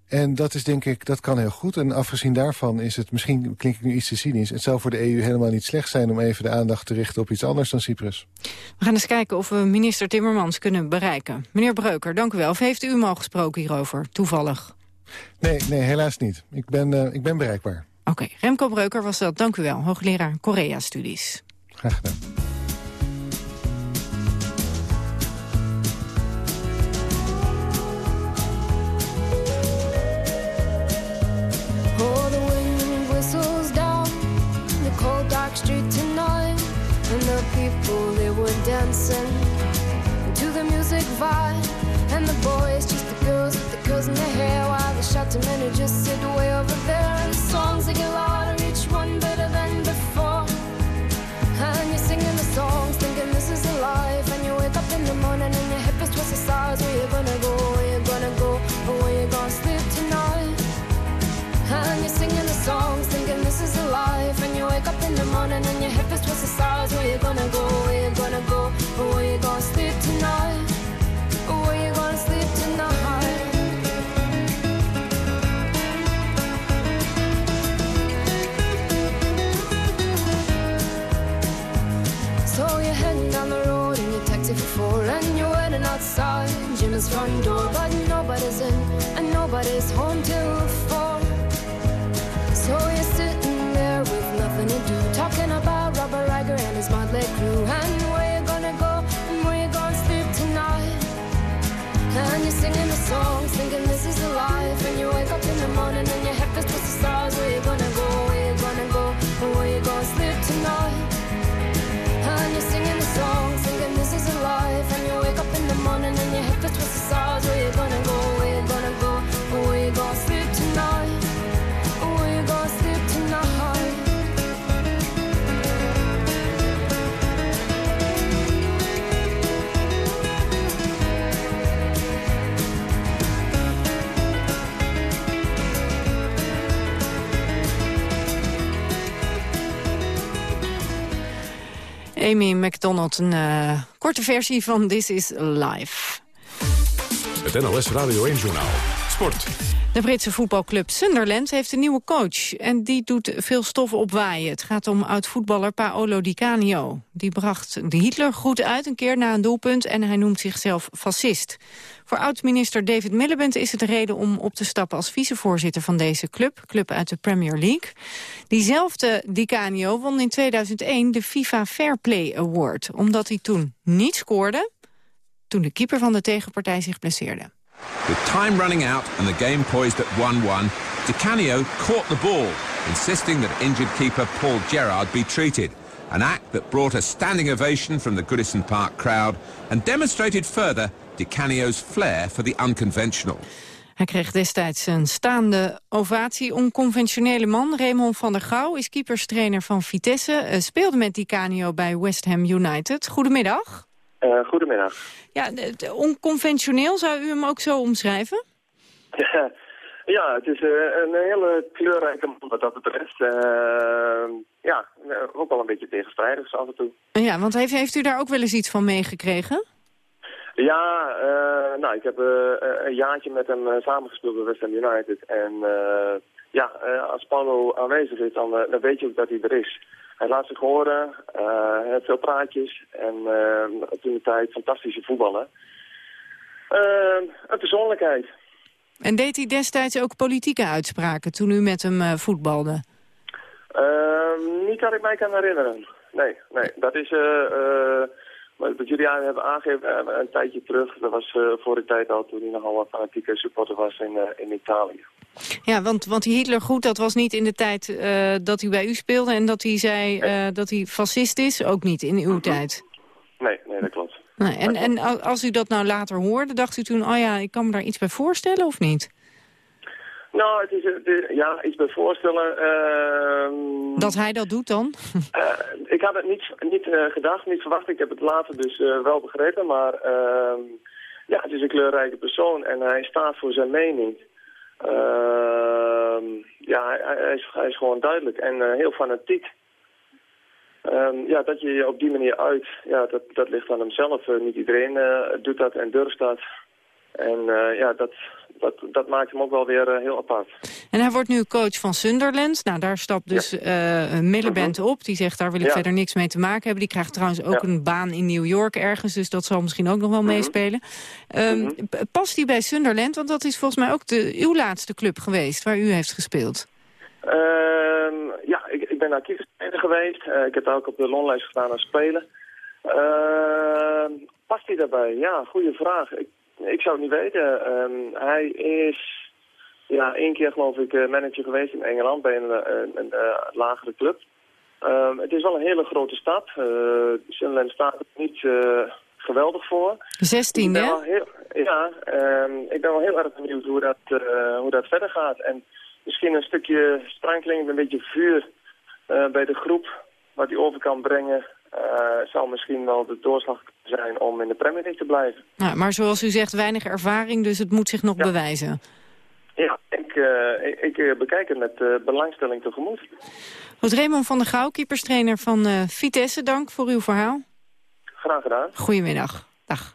en dat is denk ik, dat kan heel goed. En afgezien daarvan is het, misschien klink ik nu iets te cynisch... het zou voor de EU helemaal niet slecht zijn om even de aandacht te richten op iets anders dan Cyprus. We gaan eens kijken of we minister Timmermans kunnen bereiken. Meneer Breuker, dank u wel. Of heeft u hem al gesproken hierover, toevallig? Nee, nee helaas niet. Ik ben, uh, ik ben bereikbaar. Oké, okay. Remco Breuker was dat. Dank u wel, hoogleraar Korea-studies. Graag gedaan. people, they were dancing to the music vibe. And the boys, just the girls the curls in their hair, while the shouting men who just sit way over there. And the songs they get louder, each one better than before. And you're singing the songs, thinking this is a life. And you wake up in the morning and your hip is twisted sides. Where you gonna go? Where you gonna go? Or where you gonna sleep tonight? And you're singing the songs, thinking this is a life. And you wake up in the morning and your hip is twisted sides. Where you gonna go? Where you gonna go? Or where outside front door, but nobody's in And nobody's home till four. So you're sitting there with nothing to do Talking about Robert Riker and his motley crew. And where you gonna go and where you gonna sleep tonight? And you're singing a song, thinking this is the life. And you wake up in the morning Amy McDonald, een uh, korte versie van This is Live. Het NLS Radio 1-journaal. Sport. De Britse voetbalclub Sunderland heeft een nieuwe coach. En die doet veel stof opwaaien. Het gaat om oud-voetballer Paolo Di Canio. Die bracht de Hitler goed uit een keer na een doelpunt... en hij noemt zichzelf fascist. Voor oud-minister David Miliband is het reden om op te stappen... als vicevoorzitter van deze club, club uit de Premier League. Diezelfde Di Canio won in 2001 de FIFA Fair Play Award... omdat hij toen niet scoorde toen de keeper van de tegenpartij zich blesseerde. With time running out and the game poised at 1-1, Di Canio caught the ball, insisting that injured keeper Paul Gerrard be treated. An act that brought a standing ovation from the Goodison Park crowd and demonstrated further Di Canio's flair for the unconventional. Hij kreeg destijds een staande ovatie. Onconventionele man, Raymond van der Gouw, is keeperstrainer van Vitesse. Uh, speelde met Di Canio bij West Ham United. Goedemiddag. Uh, goedemiddag. Ja, onconventioneel zou u hem ook zo omschrijven? ja, het is uh, een hele kleurrijke man wat dat betreft. Uh, ja, ook wel een beetje tegenstrijdig af en toe. Ja, want heeft, heeft u daar ook wel eens iets van meegekregen? Ja, uh, nou, ik heb een jaartje met hem samengespeeld bij West Ham United. En ja, als Paulo aanwezig is, dan, dan weet je ook dat hij er is. Hij laat zich horen, uh, hij heeft veel praatjes en toen de tijd fantastische voetballen. Een persoonlijkheid. En deed hij destijds ook politieke uitspraken toen u met hem voetbalde? Niet dat ik mij kan herinneren. Nee, nee. Dat is wat jullie aan hebben aangegeven een tijdje terug. Dat was voor de tijd al toen hij nogal een fanatieke supporter was in, in Italië. Ja, want, want die Hitler goed, dat was niet in de tijd uh, dat hij bij u speelde... en dat hij zei uh, dat hij fascist is, ook niet in uw tijd. Nee, nee, dat klopt. Nee, en, en als u dat nou later hoorde, dacht u toen... oh ja, ik kan me daar iets bij voorstellen of niet? Nou, het is, het ja, iets bij voorstellen. Uh, dat hij dat doet dan? uh, ik had het niet, niet uh, gedacht, niet verwacht. Ik heb het later dus wel begrepen. Maar ehm, ja, het is een kleurrijke persoon en hij staat voor zijn mening. Uh, ja, hij, hij, is, hij, is, gewoon duidelijk en heel fanatiek. Ja, dat je je op die manier uit, ja, dat, dat ligt aan hemzelf. Niet iedereen doet dat en durft dat. En ja, dat, dat, dat maakt hem ook wel weer heel apart. En hij wordt nu coach van Sunderland. Nou, daar stapt dus ja. uh, Miliband op. Die zegt, daar wil ik ja. verder niks mee te maken hebben. Die krijgt trouwens ook ja. een baan in New York ergens. Dus dat zal misschien ook nog wel -hmm. meespelen. Um. Past hij bij Sunderland? Want dat is volgens mij ook de, uw laatste club geweest waar u heeft gespeeld. Um, ja, ik, ik ben daar keeperstrainer geweest. Uh, ik heb daar ook op de loonlijst gedaan aan spelen. Uh, past hij daarbij? Ja, goede vraag. Ik, ik zou het niet weten. Um, hij is ja, één keer geloof ik manager geweest in Engeland bij een, een, een, een lagere club. Um, het is wel een hele grote stad. Uh, Sunderland staat er niet uh, geweldig voor. 16, hè? Heel, ja, um, ik ben wel heel erg benieuwd hoe dat, uh, hoe dat verder gaat. En misschien een stukje sprankeling, een beetje vuur bij de groep, wat hij over kan brengen. Uh, zal misschien wel de doorslag zijn om in de Premier League te blijven. Maar zoals u zegt, weinig ervaring, dus het moet zich nog ja. bewijzen. Ja, ik, uh, ik, ik bekijk het met uh, belangstelling tegemoet. Goed, Raymond van der Gouw, keeperstrainer van Vitesse, dank voor uw verhaal. Graag gedaan. Goedemiddag. Dag.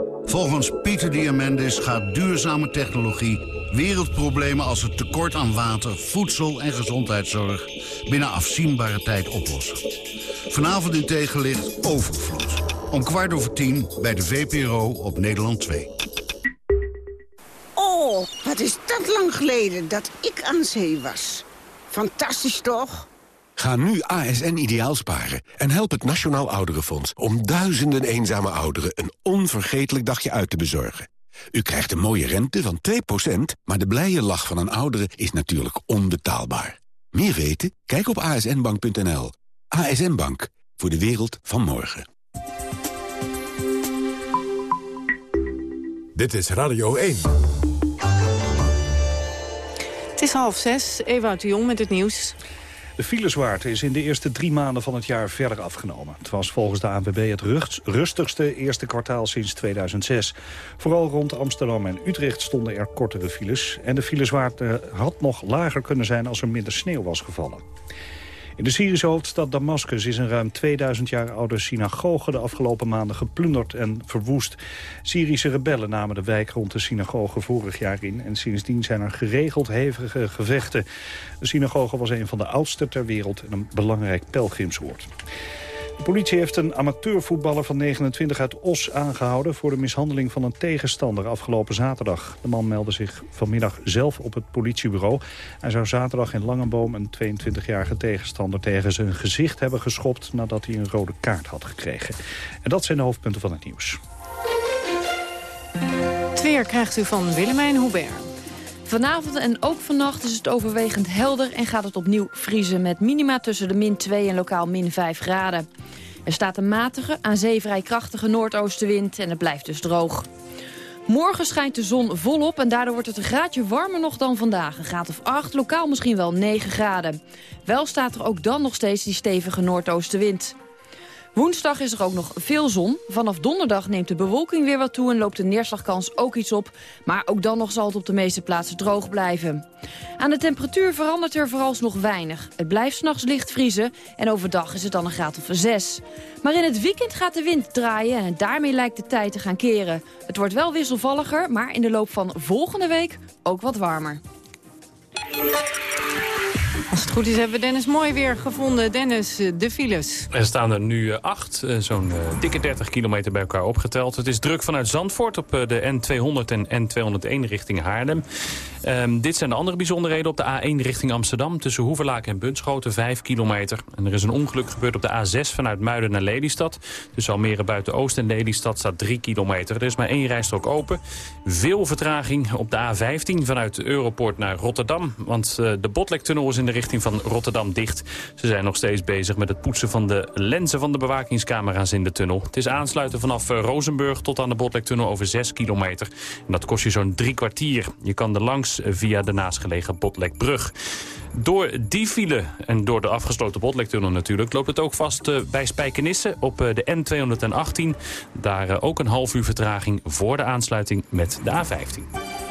Volgens Pieter Diamandis gaat duurzame technologie wereldproblemen als het tekort aan water, voedsel en gezondheidszorg binnen afzienbare tijd oplossen. Vanavond in tegenlicht Overvloed. Om kwart over tien bij de VPRO op Nederland 2. Oh, wat is dat lang geleden dat ik aan zee was. Fantastisch toch? Ga nu ASN ideaal sparen en help het Nationaal Ouderenfonds... om duizenden eenzame ouderen een onvergetelijk dagje uit te bezorgen. U krijgt een mooie rente van 2%, maar de blije lach van een oudere is natuurlijk onbetaalbaar. Meer weten? Kijk op asnbank.nl. ASN Bank, voor de wereld van morgen. Dit is Radio 1. Het is half zes, Ewout de Jong met het nieuws. De filezwaarte is in de eerste drie maanden van het jaar verder afgenomen. Het was volgens de ANWB het rustigste eerste kwartaal sinds 2006. Vooral rond Amsterdam en Utrecht stonden er kortere files. En de filezwaarte had nog lager kunnen zijn als er minder sneeuw was gevallen. In de Syrische hoofdstad Damascus is een ruim 2000 jaar oude synagoge de afgelopen maanden geplunderd en verwoest. Syrische rebellen namen de wijk rond de synagoge vorig jaar in en sindsdien zijn er geregeld hevige gevechten. De synagoge was een van de oudste ter wereld en een belangrijk pelgrimsoord. Politie heeft een amateurvoetballer van 29 uit Os aangehouden... voor de mishandeling van een tegenstander afgelopen zaterdag. De man meldde zich vanmiddag zelf op het politiebureau. Hij zou zaterdag in Langenboom een 22-jarige tegenstander... tegen zijn gezicht hebben geschopt nadat hij een rode kaart had gekregen. En dat zijn de hoofdpunten van het nieuws. Het weer krijgt u van Willemijn Hubert. Vanavond en ook vannacht is het overwegend helder en gaat het opnieuw vriezen... met minima tussen de min 2 en lokaal min 5 graden. Er staat een matige, aan zee vrij krachtige noordoostenwind en het blijft dus droog. Morgen schijnt de zon volop en daardoor wordt het een graadje warmer nog dan vandaag. Een graad of 8, lokaal misschien wel 9 graden. Wel staat er ook dan nog steeds die stevige noordoostenwind. Woensdag is er ook nog veel zon. Vanaf donderdag neemt de bewolking weer wat toe en loopt de neerslagkans ook iets op. Maar ook dan nog zal het op de meeste plaatsen droog blijven. Aan de temperatuur verandert er vooralsnog weinig. Het blijft s'nachts licht vriezen en overdag is het dan een graad of 6. Maar in het weekend gaat de wind draaien en daarmee lijkt de tijd te gaan keren. Het wordt wel wisselvalliger, maar in de loop van volgende week ook wat warmer. Goed is hebben we Dennis mooi weer gevonden. Dennis, eh, de files. Er staan er nu eh, acht, eh, zo'n dikke 30 kilometer bij elkaar opgeteld. Het is druk vanuit Zandvoort op de N200 en N201 richting Haarlem. Um, dit zijn de andere bijzonderheden op de A1 richting Amsterdam... tussen Hoeverlaken en Bunschoten, 5 kilometer. En er is een ongeluk gebeurd op de A6 vanuit Muiden naar Lelystad. Tussen Almere buiten Oost en Lelystad staat 3 kilometer. Er is maar één rijstrook open. Veel vertraging op de A15 vanuit Europort naar Rotterdam. Want de Botlektunnel is in de richting van Rotterdam dicht. Ze zijn nog steeds bezig met het poetsen van de lenzen van de bewakingscamera's in de tunnel. Het is aansluiten vanaf uh, Rozenburg tot aan de Botlektunnel over 6 kilometer. En dat kost je zo'n drie kwartier. Je kan er langs via de naastgelegen Botlekbrug. Door die file en door de afgesloten Botlektunnel natuurlijk... loopt het ook vast uh, bij Spijkenisse op de N218. Daar ook een half uur vertraging voor de aansluiting met de A15.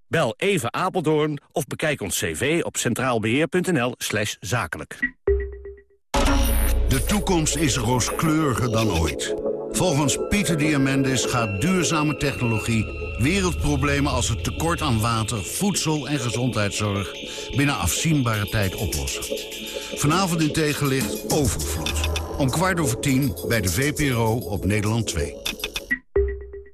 Bel even Apeldoorn of bekijk ons cv op centraalbeheer.nl slash zakelijk. De toekomst is rooskleuriger dan ooit. Volgens Pieter Diamandis gaat duurzame technologie wereldproblemen als het tekort aan water, voedsel en gezondheidszorg binnen afzienbare tijd oplossen. Vanavond in tegenlicht Overvloed. Om kwart over tien bij de VPRO op Nederland 2.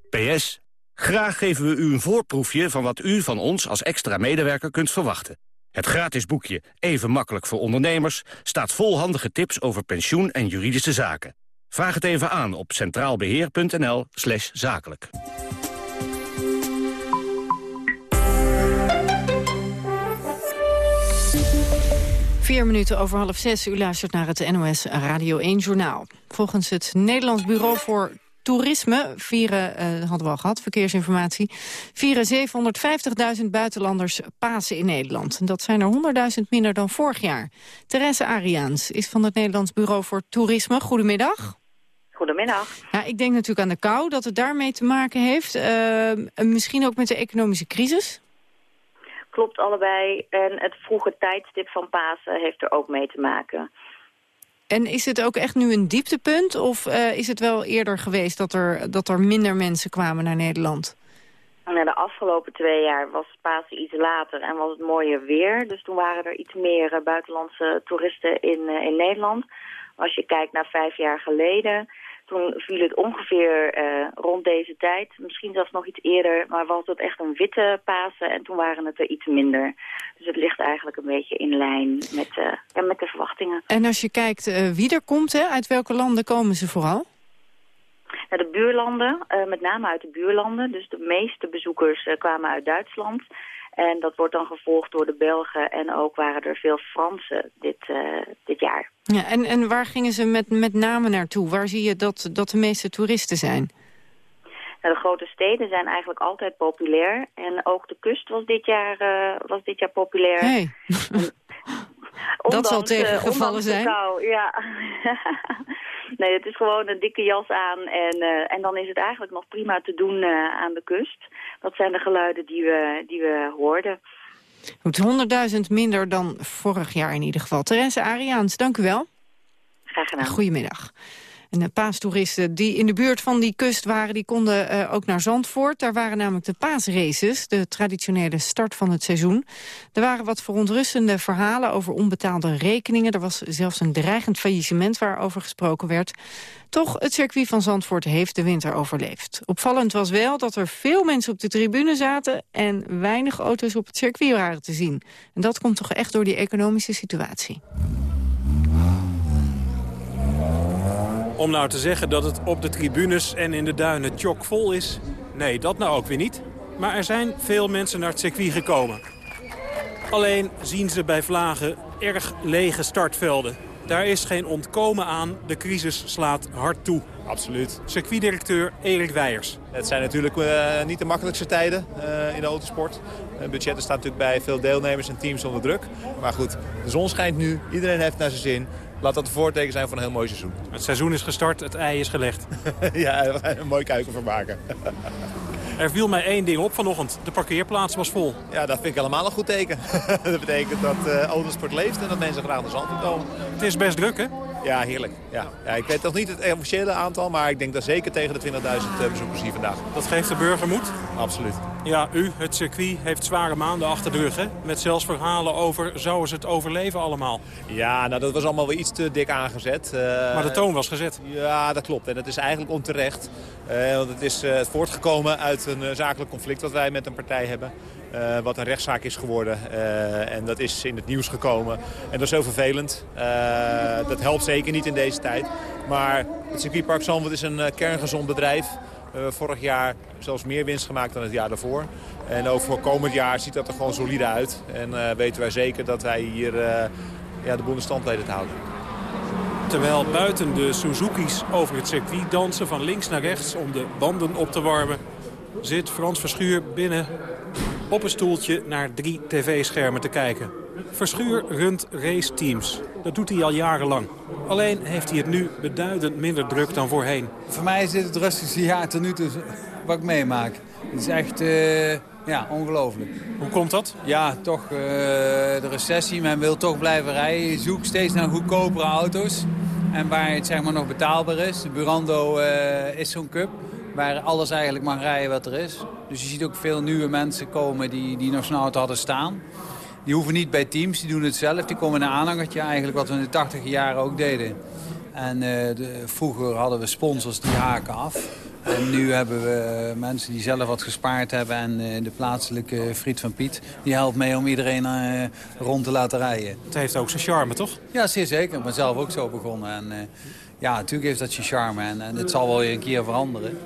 PS. Graag geven we u een voorproefje van wat u van ons als extra medewerker kunt verwachten. Het gratis boekje Even makkelijk voor ondernemers staat vol handige tips over pensioen en juridische zaken. Vraag het even aan op centraalbeheer.nl slash zakelijk. Vier minuten over half zes. U luistert naar het NOS Radio 1 Journaal. Volgens het Nederlands Bureau voor Toerisme vieren, uh, hadden we al gehad, verkeersinformatie... vieren 750.000 buitenlanders Pasen in Nederland. Dat zijn er 100.000 minder dan vorig jaar. Therese Ariaans is van het Nederlands Bureau voor Toerisme. Goedemiddag. Goedemiddag. Ja, ik denk natuurlijk aan de kou, dat het daarmee te maken heeft. Uh, misschien ook met de economische crisis? Klopt allebei. En het vroege tijdstip van Pasen heeft er ook mee te maken. En is het ook echt nu een dieptepunt? Of uh, is het wel eerder geweest dat er, dat er minder mensen kwamen naar Nederland? Nou, de afgelopen twee jaar was Pasen iets later en was het mooier weer. Dus toen waren er iets meer eh, buitenlandse toeristen in, eh, in Nederland. Als je kijkt naar vijf jaar geleden, toen viel het ongeveer eh, rond deze tijd. Misschien zelfs nog iets eerder, maar was het echt een witte Pasen en toen waren het er iets minder. Dus het ligt eigenlijk een beetje in lijn met, eh, ja, met de verwachtingen. En als je kijkt eh, wie er komt, hè, uit welke landen komen ze vooral? Nou, de buurlanden, met name uit de buurlanden. Dus de meeste bezoekers kwamen uit Duitsland. En dat wordt dan gevolgd door de Belgen en ook waren er veel Fransen dit, eh, dit jaar. Ja, en, en waar gingen ze met, met name naartoe? Waar zie je dat, dat de meeste toeristen zijn? Nou, de grote steden zijn eigenlijk altijd populair. En ook de kust was dit jaar, eh, was dit jaar populair. Hey. dat zal eh, tegengevallen zijn. kou, ja. nee, het is gewoon een dikke jas aan en, eh, en dan is het eigenlijk nog prima te doen eh, aan de kust. Dat zijn de geluiden die we, die we hoorden. Goed, 100.000 minder dan vorig jaar in ieder geval. Therese Ariaans, dank u wel. Graag gedaan. Goedemiddag. En de paastoeristen die in de buurt van die kust waren... die konden eh, ook naar Zandvoort. Daar waren namelijk de paasraces, de traditionele start van het seizoen. Er waren wat verontrustende verhalen over onbetaalde rekeningen. Er was zelfs een dreigend faillissement waarover gesproken werd. Toch, het circuit van Zandvoort heeft de winter overleefd. Opvallend was wel dat er veel mensen op de tribune zaten... en weinig auto's op het circuit waren te zien. En dat komt toch echt door die economische situatie. Om nou te zeggen dat het op de tribunes en in de duinen chockvol is... nee, dat nou ook weer niet. Maar er zijn veel mensen naar het circuit gekomen. Alleen zien ze bij Vlagen erg lege startvelden. Daar is geen ontkomen aan. De crisis slaat hard toe. Absoluut. Circuitdirecteur Erik Weijers. Het zijn natuurlijk eh, niet de makkelijkste tijden eh, in de autosport. Uh, budgetten staan natuurlijk bij veel deelnemers en teams onder druk. Maar goed, de zon schijnt nu. Iedereen heeft naar zijn zin. Laat dat een voorteken zijn van een heel mooi seizoen. Het seizoen is gestart, het ei is gelegd. ja, gaan een mooi kuiken van maken. Er viel mij één ding op vanochtend. De parkeerplaats was vol. Ja, dat vind ik helemaal een goed teken. dat betekent dat uh, autosport leeft en dat mensen graag naar Zandvoort komen. Het is best druk, hè? Ja, heerlijk. Ja. Ja, ik weet nog niet het officiële aantal, maar ik denk dat zeker tegen de 20.000 bezoekers hier vandaag. Dat geeft de burger moed? Absoluut. Ja, u, het circuit, heeft zware maanden achter de rug, hè? Met zelfs verhalen over, zouden ze het overleven allemaal? Ja, nou dat was allemaal weer iets te dik aangezet. Uh, maar de toon was gezet? Ja, dat klopt. En dat is eigenlijk onterecht. Uh, want het is uh, voortgekomen uit een zakelijk conflict dat wij met een partij hebben. Uh, wat een rechtszaak is geworden. Uh, en dat is in het nieuws gekomen. En dat is heel vervelend. Uh, dat helpt zeker niet in deze tijd. Maar het circuitpark Zandvoort is een kerngezond bedrijf. vorig jaar zelfs meer winst gemaakt dan het jaar daarvoor. En ook voor komend jaar ziet dat er gewoon solide uit. En weten wij zeker dat wij hier ja, de stand weten te houden. Terwijl buiten de Suzuki's over het circuit dansen van links naar rechts om de banden op te warmen... zit Frans Verschuur binnen op een stoeltje naar drie tv-schermen te kijken. Verschuur runt raceteams. Dat doet hij al jarenlang. Alleen heeft hij het nu beduidend minder druk dan voorheen. Voor mij is dit het rustigste jaar tot nu toe wat ik meemaak. Het is echt uh, ja, ongelooflijk. Hoe komt dat? Ja, toch uh, de recessie. Men wil toch blijven rijden. Je zoekt steeds naar goedkopere auto's. En waar het zeg maar nog betaalbaar is. De Burando uh, is zo'n cup waar alles eigenlijk mag rijden wat er is. Dus je ziet ook veel nieuwe mensen komen die, die nog auto hadden staan. Die hoeven niet bij teams, die doen het zelf. Die komen in een aanhangertje eigenlijk wat we in de 80 jaren ook deden. En uh, de, vroeger hadden we sponsors die haken af. En nu hebben we mensen die zelf wat gespaard hebben. En uh, de plaatselijke Friet van Piet, die helpt mee om iedereen uh, rond te laten rijden. Het heeft ook zijn charme, toch? Ja, zeer zeker. Ik ben zelf ook zo begonnen. En ja, natuurlijk heeft dat zijn charme. En, en het zal wel weer een keer veranderen.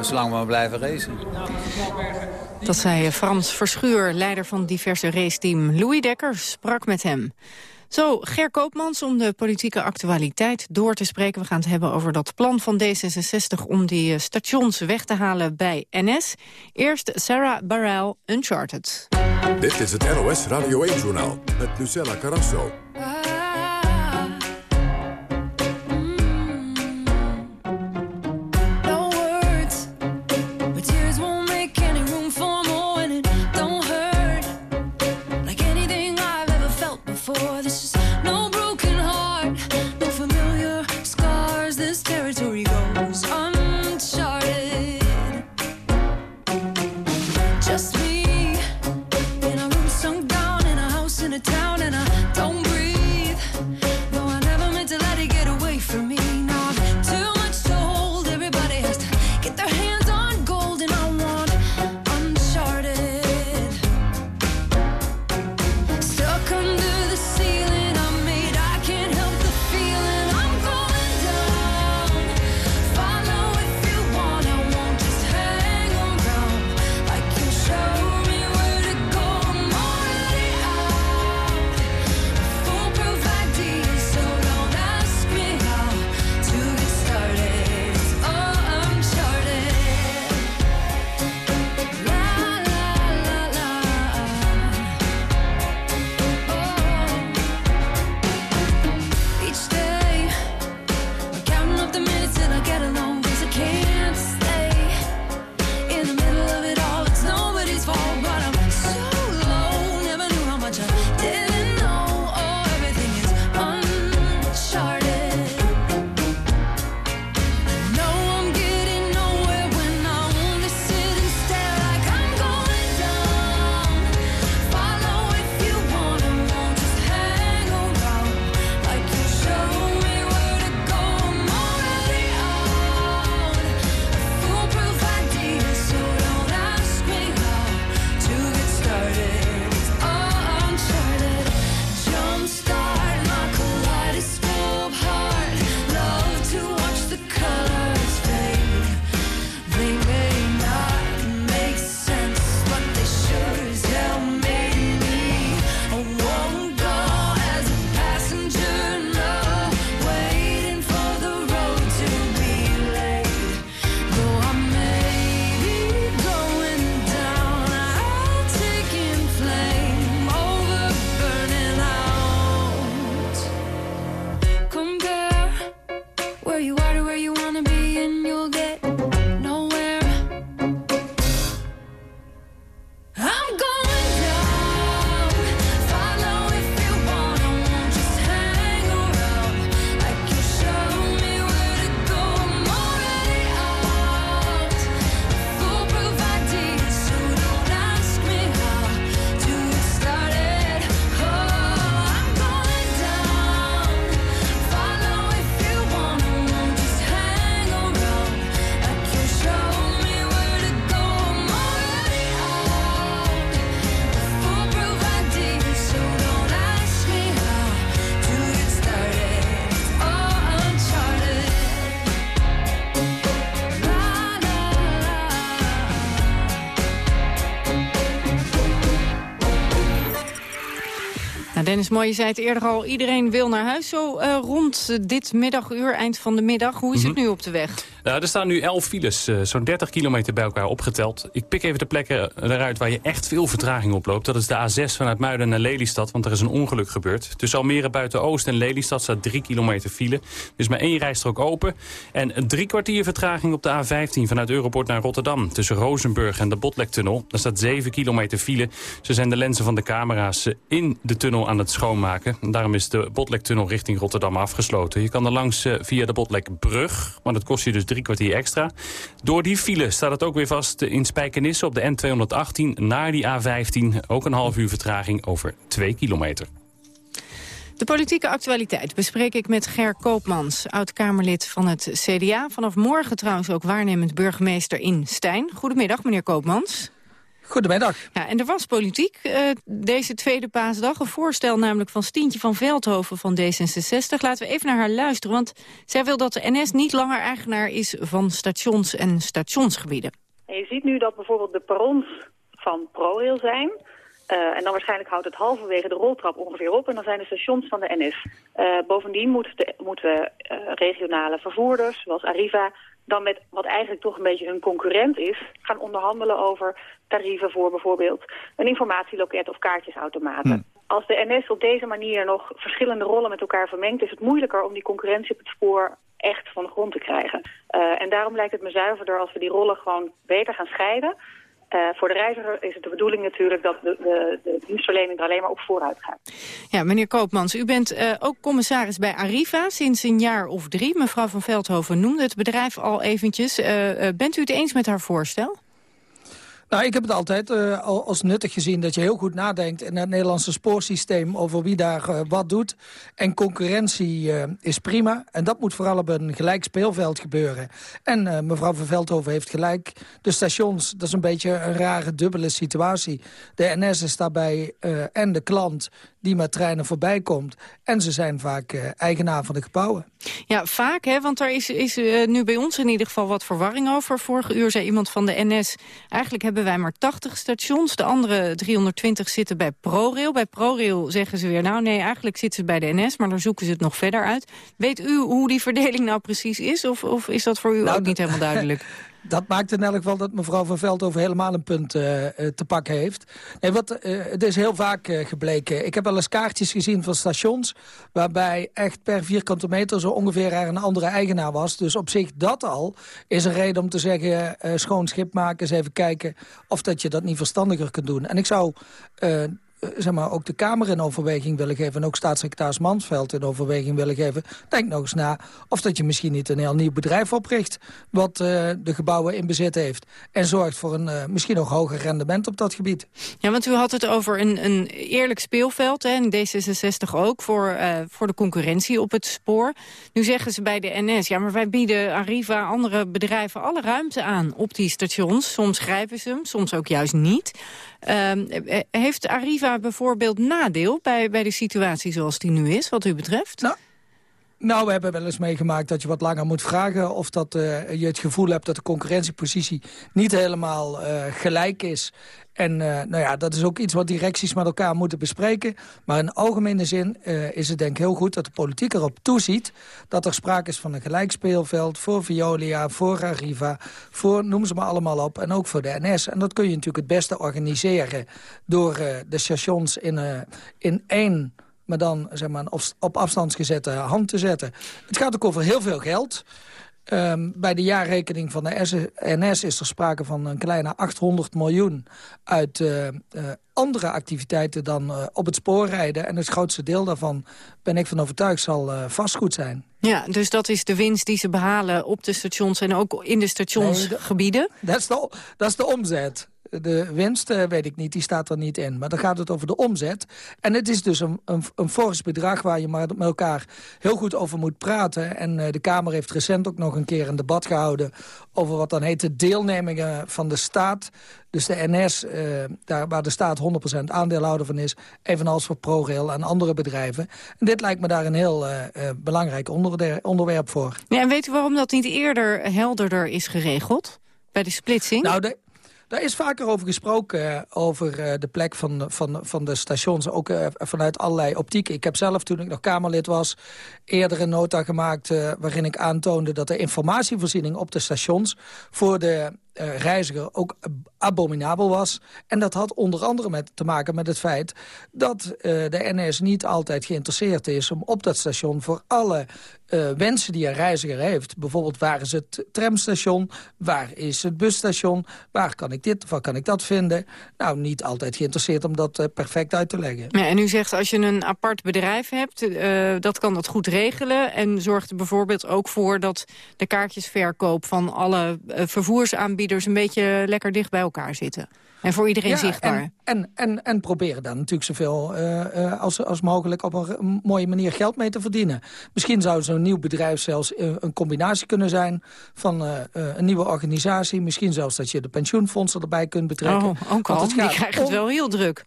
Zolang we maar blijven racen. Dat zei Frans Verschuur, leider van diverse raceteam. Louis Dekker sprak met hem. Zo, Ger Koopmans om de politieke actualiteit door te spreken. We gaan het hebben over dat plan van D66 om die stations weg te halen bij NS. Eerst Sarah Bareil, Uncharted. Dit is het NOS Radio 1-journaal met Lucella Carrasso. Dennis Mooi, je zei het eerder al, iedereen wil naar huis. Zo eh, rond dit middaguur, eind van de middag. Hoe is het Mhm. nu op de weg? Nou, er staan nu 11 files, eh, zo'n 30 kilometer bij elkaar opgeteld. Ik pik even de plekken eruit waar je echt veel vertraging oploopt. Dat is de A6 vanuit Muiden naar Lelystad, want er is een ongeluk gebeurd. Tussen Almere buiten Oost en Lelystad staat 3 kilometer file. Er is maar één rijstrook open. En een drie kwartier vertraging op de A15 vanuit Europort naar Rotterdam. Tussen Rozenburg en de Botlektunnel. Daar staat 7 kilometer file. Ze zijn de lenzen van de camera's eh, in de tunnel aan het schoonmaken. En daarom is de Botlektunnel richting Rotterdam afgesloten. Je kan er langs eh, via de Botlekbrug, maar dat kost je dus drie kwartier extra. Door die file staat het ook weer vast in Spijkenisse op de N218 naar die A15. Ook een half uur vertraging over 2 kilometer. De politieke actualiteit bespreek ik met Ger Koopmans, oud-Kamerlid van het CDA. Vanaf morgen trouwens ook waarnemend burgemeester in Stijn. Goedemiddag, meneer Koopmans. Goedemiddag. Ja, en er was politiek eh, deze tweede paasdag. Een voorstel namelijk van Stientje van Veldhoven van D66. Laten we even naar haar luisteren, want zij wil dat de NS niet langer eigenaar is van stations en stationsgebieden. En je ziet nu dat bijvoorbeeld de perrons van ProRail zijn. Eh, en dan waarschijnlijk houdt het halverwege de roltrap ongeveer op. En dan zijn de stations van de NS. Eh, bovendien moeten, de, eh, regionale vervoerders, zoals Arriva... dan met wat eigenlijk toch een beetje hun concurrent is... gaan onderhandelen over tarieven voor bijvoorbeeld een informatieloket of kaartjesautomaten. Als de NS op deze manier nog verschillende rollen met elkaar vermengt... is het moeilijker om die concurrentie op het spoor echt van de grond te krijgen. Eh, en daarom lijkt het me zuiverder als we die rollen gewoon beter gaan scheiden... Eh, voor de reiziger is het de bedoeling natuurlijk dat de, de, de dienstverlening er alleen maar op vooruit gaat. Ja, meneer Koopmans, u bent eh, ook commissaris bij Arriva sinds een jaar of drie. Mevrouw van Veldhoven noemde het bedrijf al eventjes. Eh, bent u het eens met haar voorstel? Nou, ik heb het altijd eh, al als nuttig gezien dat je heel goed nadenkt in het Nederlandse spoorsysteem over wie daar eh, wat doet. En concurrentie eh, is prima. En dat moet vooral op een gelijk speelveld gebeuren. En mevrouw van Veldhoven heeft gelijk. De stations, dat is een beetje een rare dubbele situatie. De NS is daarbij en de klant die met treinen voorbij komt. En ze zijn vaak eh, eigenaar van de gebouwen. Ja, vaak, hè, want er is, is eh, nu bij ons in ieder geval wat verwarring over. Vorige uur zei iemand van de NS, eigenlijk hebben wij maar 80 stations. De andere 320 zitten bij ProRail. Bij ProRail zeggen ze weer, nou nee, eigenlijk zitten ze bij de NS... maar dan zoeken ze het nog verder uit. Weet u hoe die verdeling nou precies is? Of, of is dat voor u ook niet helemaal duidelijk? Dat maakt in elk geval dat mevrouw van Veldhoven helemaal een punt eh, eh, te pakken heeft. Nee, wat, eh, het is heel vaak gebleken. Ik heb wel eens kaartjes gezien van stations... waarbij echt per vierkante meter zo ongeveer er een andere eigenaar was. Dus op zich dat al is een reden om te zeggen... schoon schip maken, eens even kijken of dat je dat niet verstandiger kunt doen. En ik zou... eh, zeg maar, ook de Kamer in overweging willen geven... en ook staatssecretaris Mansveld in overweging willen geven. Denk nog eens na of dat je misschien niet een heel nieuw bedrijf opricht... wat eh, de gebouwen in bezit heeft. En zorgt voor een eh, misschien nog hoger rendement op dat gebied. Ja, want u had het over een, een eerlijk speelveld, hè, en D66 ook, voor, voor de concurrentie op het spoor. Nu zeggen ze bij de NS, ja, maar wij bieden Arriva, andere bedrijven, alle ruimte aan op die stations. Soms grijpen ze hem, soms ook juist niet. Ehm, eh, heeft Arriva bijvoorbeeld nadeel bij, bij de situatie zoals die nu is, wat u betreft? Nou, Nou, we hebben wel eens meegemaakt dat je wat langer moet vragen... of dat eh, je het gevoel hebt dat de concurrentiepositie niet helemaal eh, gelijk is. En eh, nou ja, dat is ook iets wat directies met elkaar moeten bespreken. Maar in algemene zin is het denk ik heel goed dat de politiek erop toeziet... dat er sprake is van een gelijk speelveld voor Veolia, voor Arriva... voor, noem ze maar allemaal op, en ook voor de NS. En dat kun je natuurlijk het beste organiseren... door de stations in, in één maar dan zeg maar, een op, op afstand gezette hand te zetten. Het gaat ook over heel veel geld. Um, bij de jaarrekening van de NS is er sprake van een kleine 800 miljoen... uit uh, uh, andere activiteiten dan uh, op het spoor rijden. En het grootste deel daarvan, ben ik van overtuigd, zal vastgoed zijn. Ja, dus dat is de winst die ze behalen op de stations... en ook in de stationsgebieden? Nee, dat, is de, dat is de omzet. De winst uh, weet ik niet, die staat er niet in. Maar dan gaat het over de omzet. En het is dus een, een, een fors bedrag waar je maar met elkaar heel goed over moet praten. En uh, de Kamer heeft recent ook nog een keer een debat gehouden... over wat dan heet de deelnemingen van de staat. Dus de NS, uh, daar waar de staat 100% aandeelhouder van is... evenals voor ProRail en andere bedrijven. En dit lijkt me daar een heel belangrijk onderwerp voor. Ja, en weet u waarom dat niet eerder helderder is geregeld? Bij de splitsing? Nou, de, Daar is vaker over gesproken, uh, over uh, de plek van, van, van de stations. Ook uh, vanuit allerlei optieken. Ik heb zelf, toen ik nog Kamerlid was, eerder een nota gemaakt... waarin ik aantoonde dat de informatievoorziening op de stations... voor de reiziger ook abominabel was. En dat had onder andere met, te maken met het feit... dat uh, de NS niet altijd geïnteresseerd is om op dat station... voor alle uh, wensen die een reiziger heeft... bijvoorbeeld waar is het tramstation, waar is het busstation... waar kan ik dit waar kan ik dat vinden... nou, niet altijd geïnteresseerd om dat perfect uit te leggen. Ja, en u zegt als je een apart bedrijf hebt... dat kan dat goed regelen... en zorgt er bijvoorbeeld ook voor dat de kaartjesverkoop... van alle vervoersaanbieders een beetje lekker dicht bij elkaar zitten. En voor iedereen ja, zichtbaar. En, en, en, en, proberen daar natuurlijk zoveel uh, uh, als, als mogelijk op een mooie manier geld mee te verdienen. Misschien zou zo'n nieuw bedrijf zelfs uh, een combinatie kunnen zijn van een nieuwe organisatie. Misschien zelfs dat je de pensioenfondsen erbij kunt betrekken. Oh, ook al, die krijgen het wel heel druk.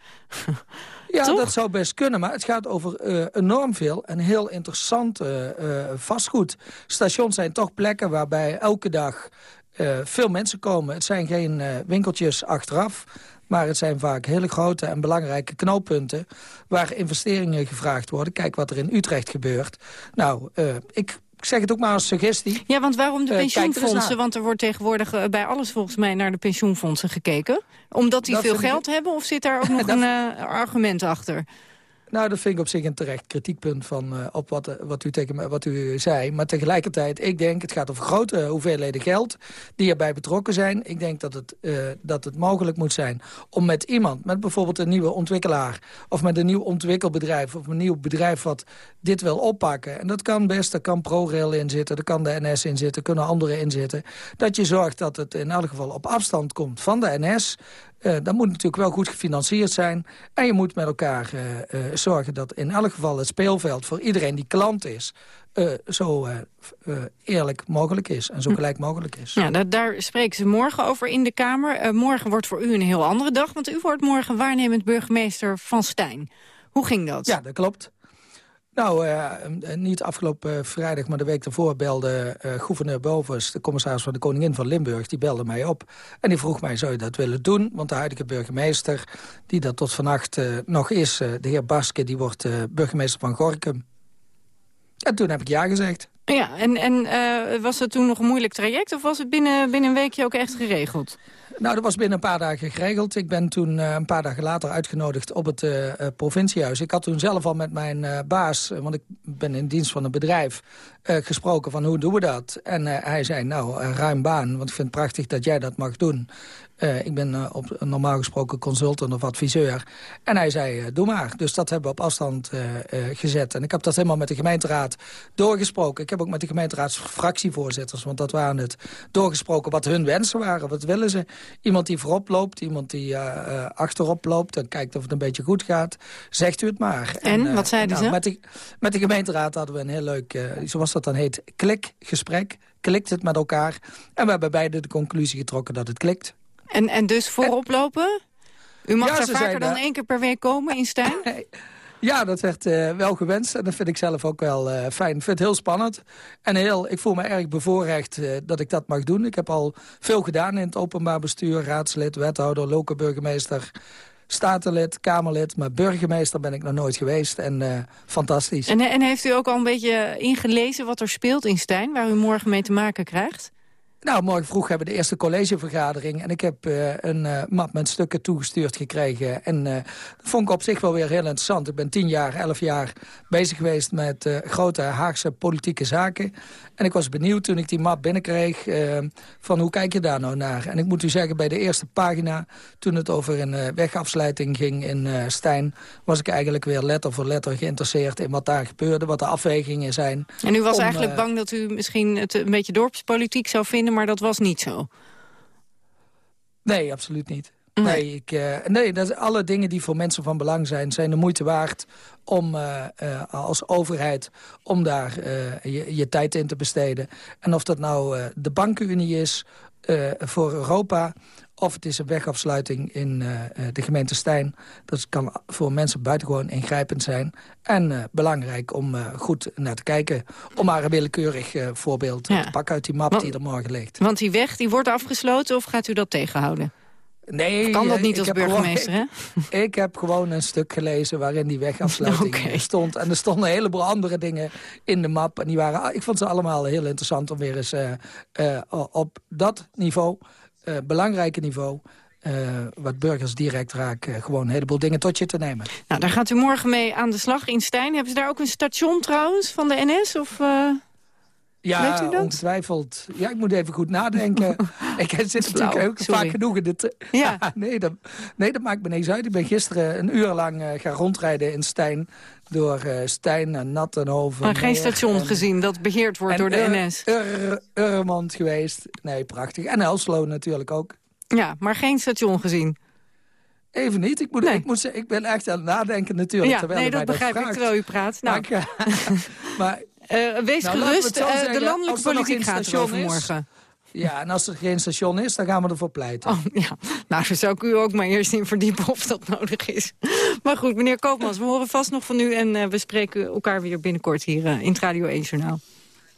Ja, dat zou best kunnen, maar het gaat over enorm veel en heel interessant vastgoed. Stations zijn toch plekken waarbij elke dag uh, veel mensen komen. Het zijn geen uh, winkeltjes achteraf, maar het zijn vaak hele grote en belangrijke knooppunten... waar investeringen gevraagd worden. Kijk wat er in Utrecht gebeurt. Nou, uh, ik ik zeg het ook maar als suggestie. Ja, want waarom de pensioenfondsen? Want er wordt tegenwoordig bij alles volgens mij naar de pensioenfondsen gekeken. Omdat die dat veel geld ik... hebben of zit daar ook nog een uh, argument achter? Nou, dat vind ik op zich een terecht kritiekpunt van, uh, op wat, wat, u tegen, wat u zei. Maar tegelijkertijd, ik denk, het gaat over grote hoeveelheden geld... die erbij betrokken zijn. Ik denk dat het, uh, dat het mogelijk moet zijn om met iemand... met bijvoorbeeld een nieuwe ontwikkelaar... of met een nieuw ontwikkelbedrijf... of een nieuw bedrijf wat dit wil oppakken... en dat kan best, daar kan ProRail in zitten... daar kan de NS in zitten, kunnen anderen in zitten... dat je zorgt dat het in elk geval op afstand komt van de NS... Uh, dat moet natuurlijk wel goed gefinancierd zijn. En je moet met elkaar uh, uh, zorgen dat in elk geval het speelveld... voor iedereen die klant is, zo eerlijk mogelijk is. En zo hm. gelijk mogelijk is. Ja, daar, daar spreken ze morgen over in de Kamer. morgen wordt voor u een heel andere dag. Want u wordt morgen waarnemend burgemeester van Stijn. Hoe ging dat? Ja, dat klopt. Nou, uh, niet afgelopen vrijdag, maar de week daarvoor belde gouverneur Bovers... de commissaris van de Koningin van Limburg, die belde mij op. En die vroeg mij, zou je dat willen doen? Want de huidige burgemeester, die dat tot vannacht nog is... de heer Baske, die wordt burgemeester van Gorkum. En toen heb ik ja gezegd. Ja, en, en was het toen nog een moeilijk traject... of was het binnen, binnen een weekje ook echt geregeld? Nou, dat was binnen een paar dagen geregeld. Ik ben toen uh, een paar dagen later uitgenodigd op het uh, provinciehuis. Ik had toen zelf al met mijn baas, want ik ben in dienst van een bedrijf... gesproken van hoe doen we dat? En hij zei, nou, ruim baan, want ik vind het prachtig dat jij dat mag doen. Uh, ik ben uh, op, normaal gesproken consultant of adviseur. En hij zei, uh, doe maar. Dus dat hebben we op afstand gezet. En ik heb dat helemaal met de gemeenteraad doorgesproken. Ik heb ook met de gemeenteraadsfractievoorzitters, want dat waren het, doorgesproken wat hun wensen waren. Wat willen ze? Iemand die voorop loopt, iemand die achterop loopt... en kijkt of het een beetje goed gaat. Zegt u het maar. En, en wat zeiden nou, ze? Met de, met de gemeenteraad hadden we een heel leuk, zoals dat dan heet, klikgesprek. Klikt het met elkaar. En we hebben beide de conclusie getrokken dat het klikt. En, en dus voorop lopen? U mag ja, er vaker dan één keer per week komen in Stijn? Ja, dat werd uh, wel gewenst. En dat vind ik zelf ook wel uh, fijn. Ik vind het heel spannend. En heel, ik voel me erg bevoorrecht uh, dat ik dat mag doen. Ik heb al veel gedaan in het openbaar bestuur. Raadslid, wethouder, lokale burgemeester, statenlid, kamerlid. Maar burgemeester ben ik nog nooit geweest. En fantastisch. En, en heeft u ook al een beetje ingelezen wat er speelt in Stijn... waar u morgen mee te maken krijgt? Nou, morgen vroeg hebben we de eerste collegevergadering. En ik heb uh, een uh, map met stukken toegestuurd gekregen. En uh, dat vond ik op zich wel weer heel interessant. Ik ben tien jaar, elf jaar bezig geweest met grote Haagse politieke zaken. En ik was benieuwd toen ik die map binnenkreeg... van hoe kijk je daar nou naar? En ik moet u zeggen, bij de eerste pagina... toen het over een wegafsluiting ging in Stijn... was ik eigenlijk weer letter voor letter geïnteresseerd... in wat daar gebeurde, wat de afwegingen zijn. En u was eigenlijk bang dat u misschien het een beetje dorpspolitiek zou vinden maar dat was niet zo. Nee, absoluut niet. Nee, ik, uh, nee dat, alle dingen die voor mensen van belang zijn... zijn de moeite waard om uh, uh, als overheid om daar je, je, tijd in te besteden. En of dat nou de bankenunie is voor Europa... Of het is een wegafsluiting in de gemeente Stijn. Dat kan voor mensen buitengewoon ingrijpend zijn. En belangrijk om goed naar te kijken. Om maar een willekeurig voorbeeld ja. te pakken uit die map want, die er morgen ligt. Want die weg die wordt afgesloten of gaat u dat tegenhouden? Nee, kan dat eh, niet als burgemeester, gewoon- hè? Ik heb gewoon een stuk gelezen waarin die wegafsluiting stond. En er stonden een heleboel andere dingen in de map. En die waren, ik vond ze allemaal heel interessant om weer eens eh, eh, op dat niveau, eh, belangrijke niveau... wat burgers direct raken, gewoon een heleboel dingen tot je te nemen. Nou, daar gaat u morgen mee aan de slag in Stijn. Hebben ze daar ook een station trouwens van de NS? Of, Ja, Weet u dat? ongetwijfeld. Ja, ik moet even goed nadenken. ik zit natuurlijk ook sorry. vaak genoeg in dit... Ja. nee, dat, nee, dat maakt me niks uit. Ik ben gisteren een uur lang eh, gaan rondrijden in Stijn. Door eh Stijn en Nattenhoven. maar geen station en- gezien dat beheerd wordt door de NS. Ur- Urmond geweest. Nee, prachtig. En Elslo natuurlijk ook. Ja, maar geen station gezien. Even niet. Ik, moet, ik, moet zeggen, ik ben echt aan het nadenken natuurlijk. Ja, terwijl nee, dat begrijp ik terwijl u praat. Nou, Maar, maar eh, wees Nou, gerust, eh, zeggen, de landelijke politiek gaat erover is- morgen. Ja, en als er geen station is, dan gaan we ervoor pleiten. Oh, ja. Nou, daar zou ik u ook maar eerst in verdiepen of dat nodig is. Maar goed, meneer Koopmans, we horen vast nog van u... en eh, we spreken elkaar weer binnenkort hier in het Radio 1 Journaal.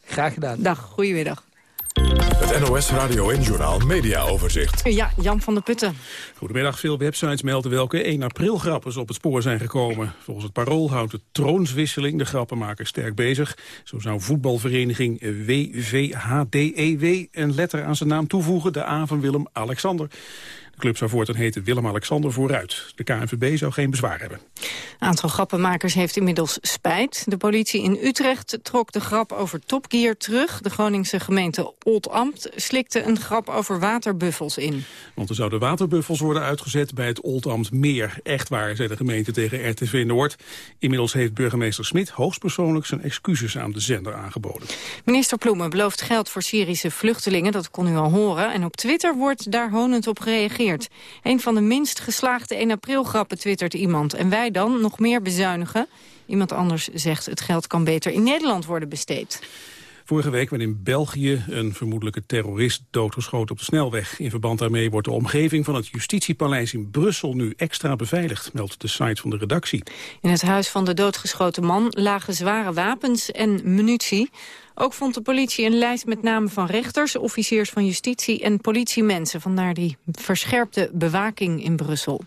Graag gedaan. Dag, goedemiddag. Het NOS Radio en Journaal Media Overzicht. Ja, Jan van der Putten. Goedemiddag. Veel websites melden welke 1 april grappers op het spoor zijn gekomen. Volgens het parool houdt de troonswisseling de grappenmakers sterk bezig. Zo zou voetbalvereniging WVHDEW E een letter aan zijn naam toevoegen. De A van Willem-Alexander. De club zou voortaan heten Willem-Alexander vooruit. De KNVB zou geen bezwaar hebben. aantal grappenmakers heeft inmiddels spijt. De politie in Utrecht trok de grap over Top Gear terug. De Groningse gemeente Oldambt slikte een grap over waterbuffels in. Want er zouden waterbuffels worden uitgezet bij het Oldambt Meer. Echt waar, zei de gemeente tegen RTV Noord. Inmiddels heeft burgemeester Smit hoogstpersoonlijk zijn excuses aan de zender aangeboden. Minister Ploemen belooft geld voor Syrische vluchtelingen, dat kon u al horen. En op Twitter wordt daar honend op gereageerd. Een van de minst geslaagde 1 april grappen twittert iemand. En wij dan nog meer bezuinigen. Iemand anders zegt het geld kan beter in Nederland worden besteed. Vorige week werd in België een vermoedelijke terrorist doodgeschoten op de snelweg. In verband daarmee wordt de omgeving van het justitiepaleis in Brussel nu extra beveiligd, meldt de site van de redactie. In het huis van de doodgeschoten man lagen zware wapens en munitie. Ook vond de politie een lijst met namen van rechters, officiers van justitie en politiemensen. Vandaar die verscherpte bewaking in Brussel.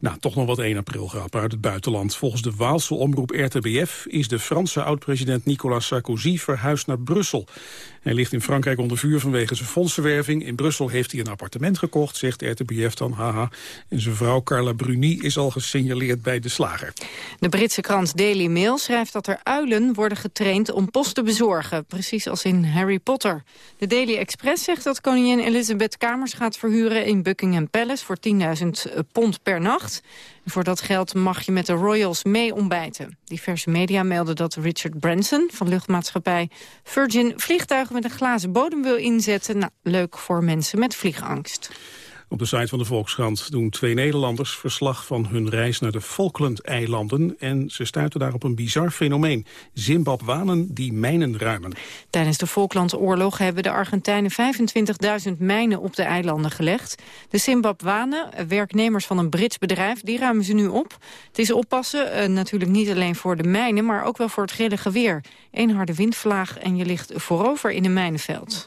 Nou, toch nog wat 1 april grappen uit het buitenland. Volgens de Waalse omroep RTBF is de Franse oud-president Nicolas Sarkozy verhuisd naar Brussel. Hij ligt in Frankrijk onder vuur vanwege zijn fondsenwerving. In Brussel heeft hij een appartement gekocht, zegt RTBF dan, haha. En zijn vrouw Carla Bruni is al gesignaleerd bij de slager. De Britse krant Daily Mail schrijft dat er uilen worden getraind om post te bezorgen. Precies als in Harry Potter. De Daily Express zegt dat koningin Elizabeth kamers gaat verhuren in Buckingham Palace voor 10.000 pond per nacht. Voor dat geld mag je met de royals mee ontbijten. Diverse media melden dat Richard Branson van luchtmaatschappij Virgin vliegtuigen met een glazen bodem wil inzetten. Nou, leuk voor mensen met vliegangst. Op de site van de Volkskrant doen twee Nederlanders verslag van hun reis naar de Falkland-eilanden. En ze stuiten daar op een bizar fenomeen. Zimbabwanen die mijnen ruimen. Tijdens de Falklandoorlog hebben de Argentijnen 25.000 mijnen op de eilanden gelegd. De Zimbabwanen, werknemers van een Brits bedrijf, die ruimen ze nu op. Het is oppassen, eh, natuurlijk niet alleen voor de mijnen, maar ook wel voor het grillige weer. Eén harde windvlaag en je ligt voorover in een mijnenveld.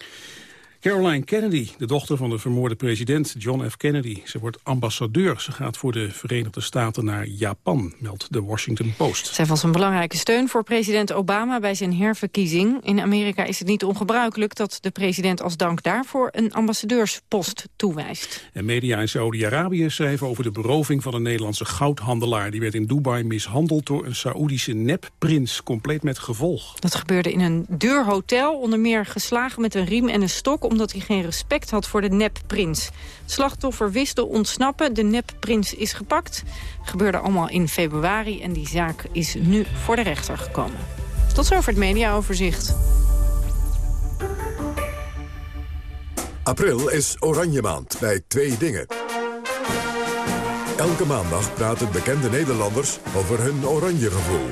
Caroline Kennedy, de dochter van de vermoorde president John F. Kennedy. Ze wordt ambassadeur. Ze gaat voor de Verenigde Staten naar Japan, meldt de Washington Post. Zij was een belangrijke steun voor president Obama bij zijn herverkiezing. In Amerika is het niet ongebruikelijk dat de president als dank daarvoor een ambassadeurspost toewijst. En media in Saudi-Arabië schrijven over de beroving van een Nederlandse goudhandelaar. Die werd in Dubai mishandeld door een Saoedische nepprins, compleet met gevolg. Dat gebeurde in een duur hotel, onder meer geslagen met een riem en een stok... omdat hij geen respect had voor de nepprins. Het slachtoffer wist te ontsnappen, de nepprins is gepakt. Het gebeurde allemaal in februari en die zaak is nu voor de rechter gekomen. Tot zover het mediaoverzicht. April is Oranje Maand bij Twee Dingen. Elke maandag praten bekende Nederlanders over hun oranje gevoel.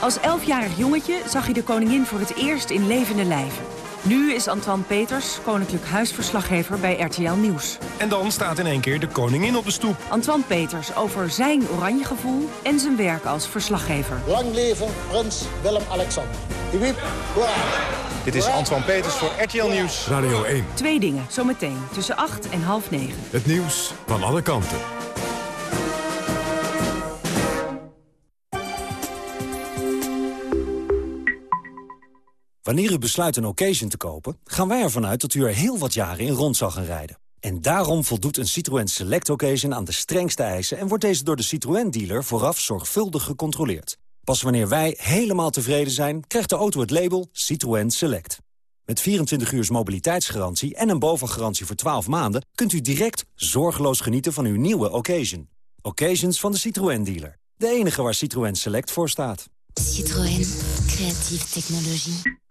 Als elfjarig jongetje zag hij de koningin voor het eerst in levende lijven. Nu is Antoine Peters koninklijk huisverslaggever bij RTL Nieuws. En dan staat in één keer de koningin op de stoep. Antoine Peters over zijn oranje gevoel en zijn werk als verslaggever. Lang leven prins Willem-Alexander. Dit is Antoine Peters voor RTL Nieuws. Radio 1. Twee dingen, zometeen tussen 8 en half 9. Het nieuws van alle kanten. Wanneer u besluit een occasion te kopen, gaan wij ervan uit dat u er heel wat jaren in rond zal gaan rijden. En daarom voldoet een Citroën Select Occasion aan de strengste eisen... en wordt deze door de Citroën-dealer vooraf zorgvuldig gecontroleerd. Pas wanneer wij helemaal tevreden zijn, krijgt de auto het label Citroën Select. Met 24 uur mobiliteitsgarantie en een bovengarantie voor 12 maanden... kunt u direct zorgeloos genieten van uw nieuwe occasion. Occasions van de Citroën-dealer. De enige waar Citroën Select voor staat. Citroën. Creatieve technologie.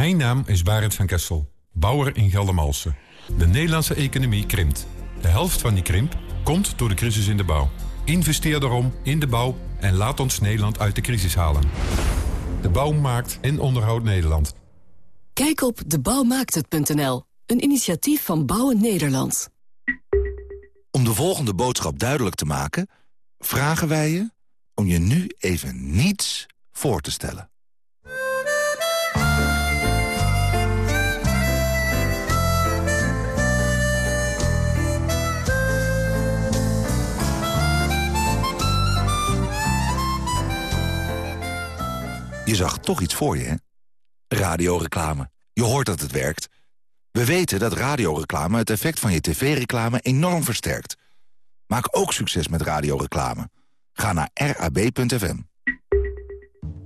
Mijn naam is Barend van Kessel, bouwer in Geldermalsen. De Nederlandse economie krimpt. De helft van die krimp komt door de crisis in de bouw. Investeer daarom in de bouw en laat ons Nederland uit de crisis halen. De bouw maakt en onderhoudt Nederland. Kijk op debouwmaakthet.nl, een initiatief van Bouwen Nederland. Om de volgende boodschap duidelijk te maken... vragen wij je om je nu even niets voor te stellen. Je zag toch iets voor je, hè? Radioreclame. Je hoort dat het werkt. We weten dat radioreclame het effect van je tv-reclame enorm versterkt. Maak ook succes met radioreclame. Ga naar rab.fm.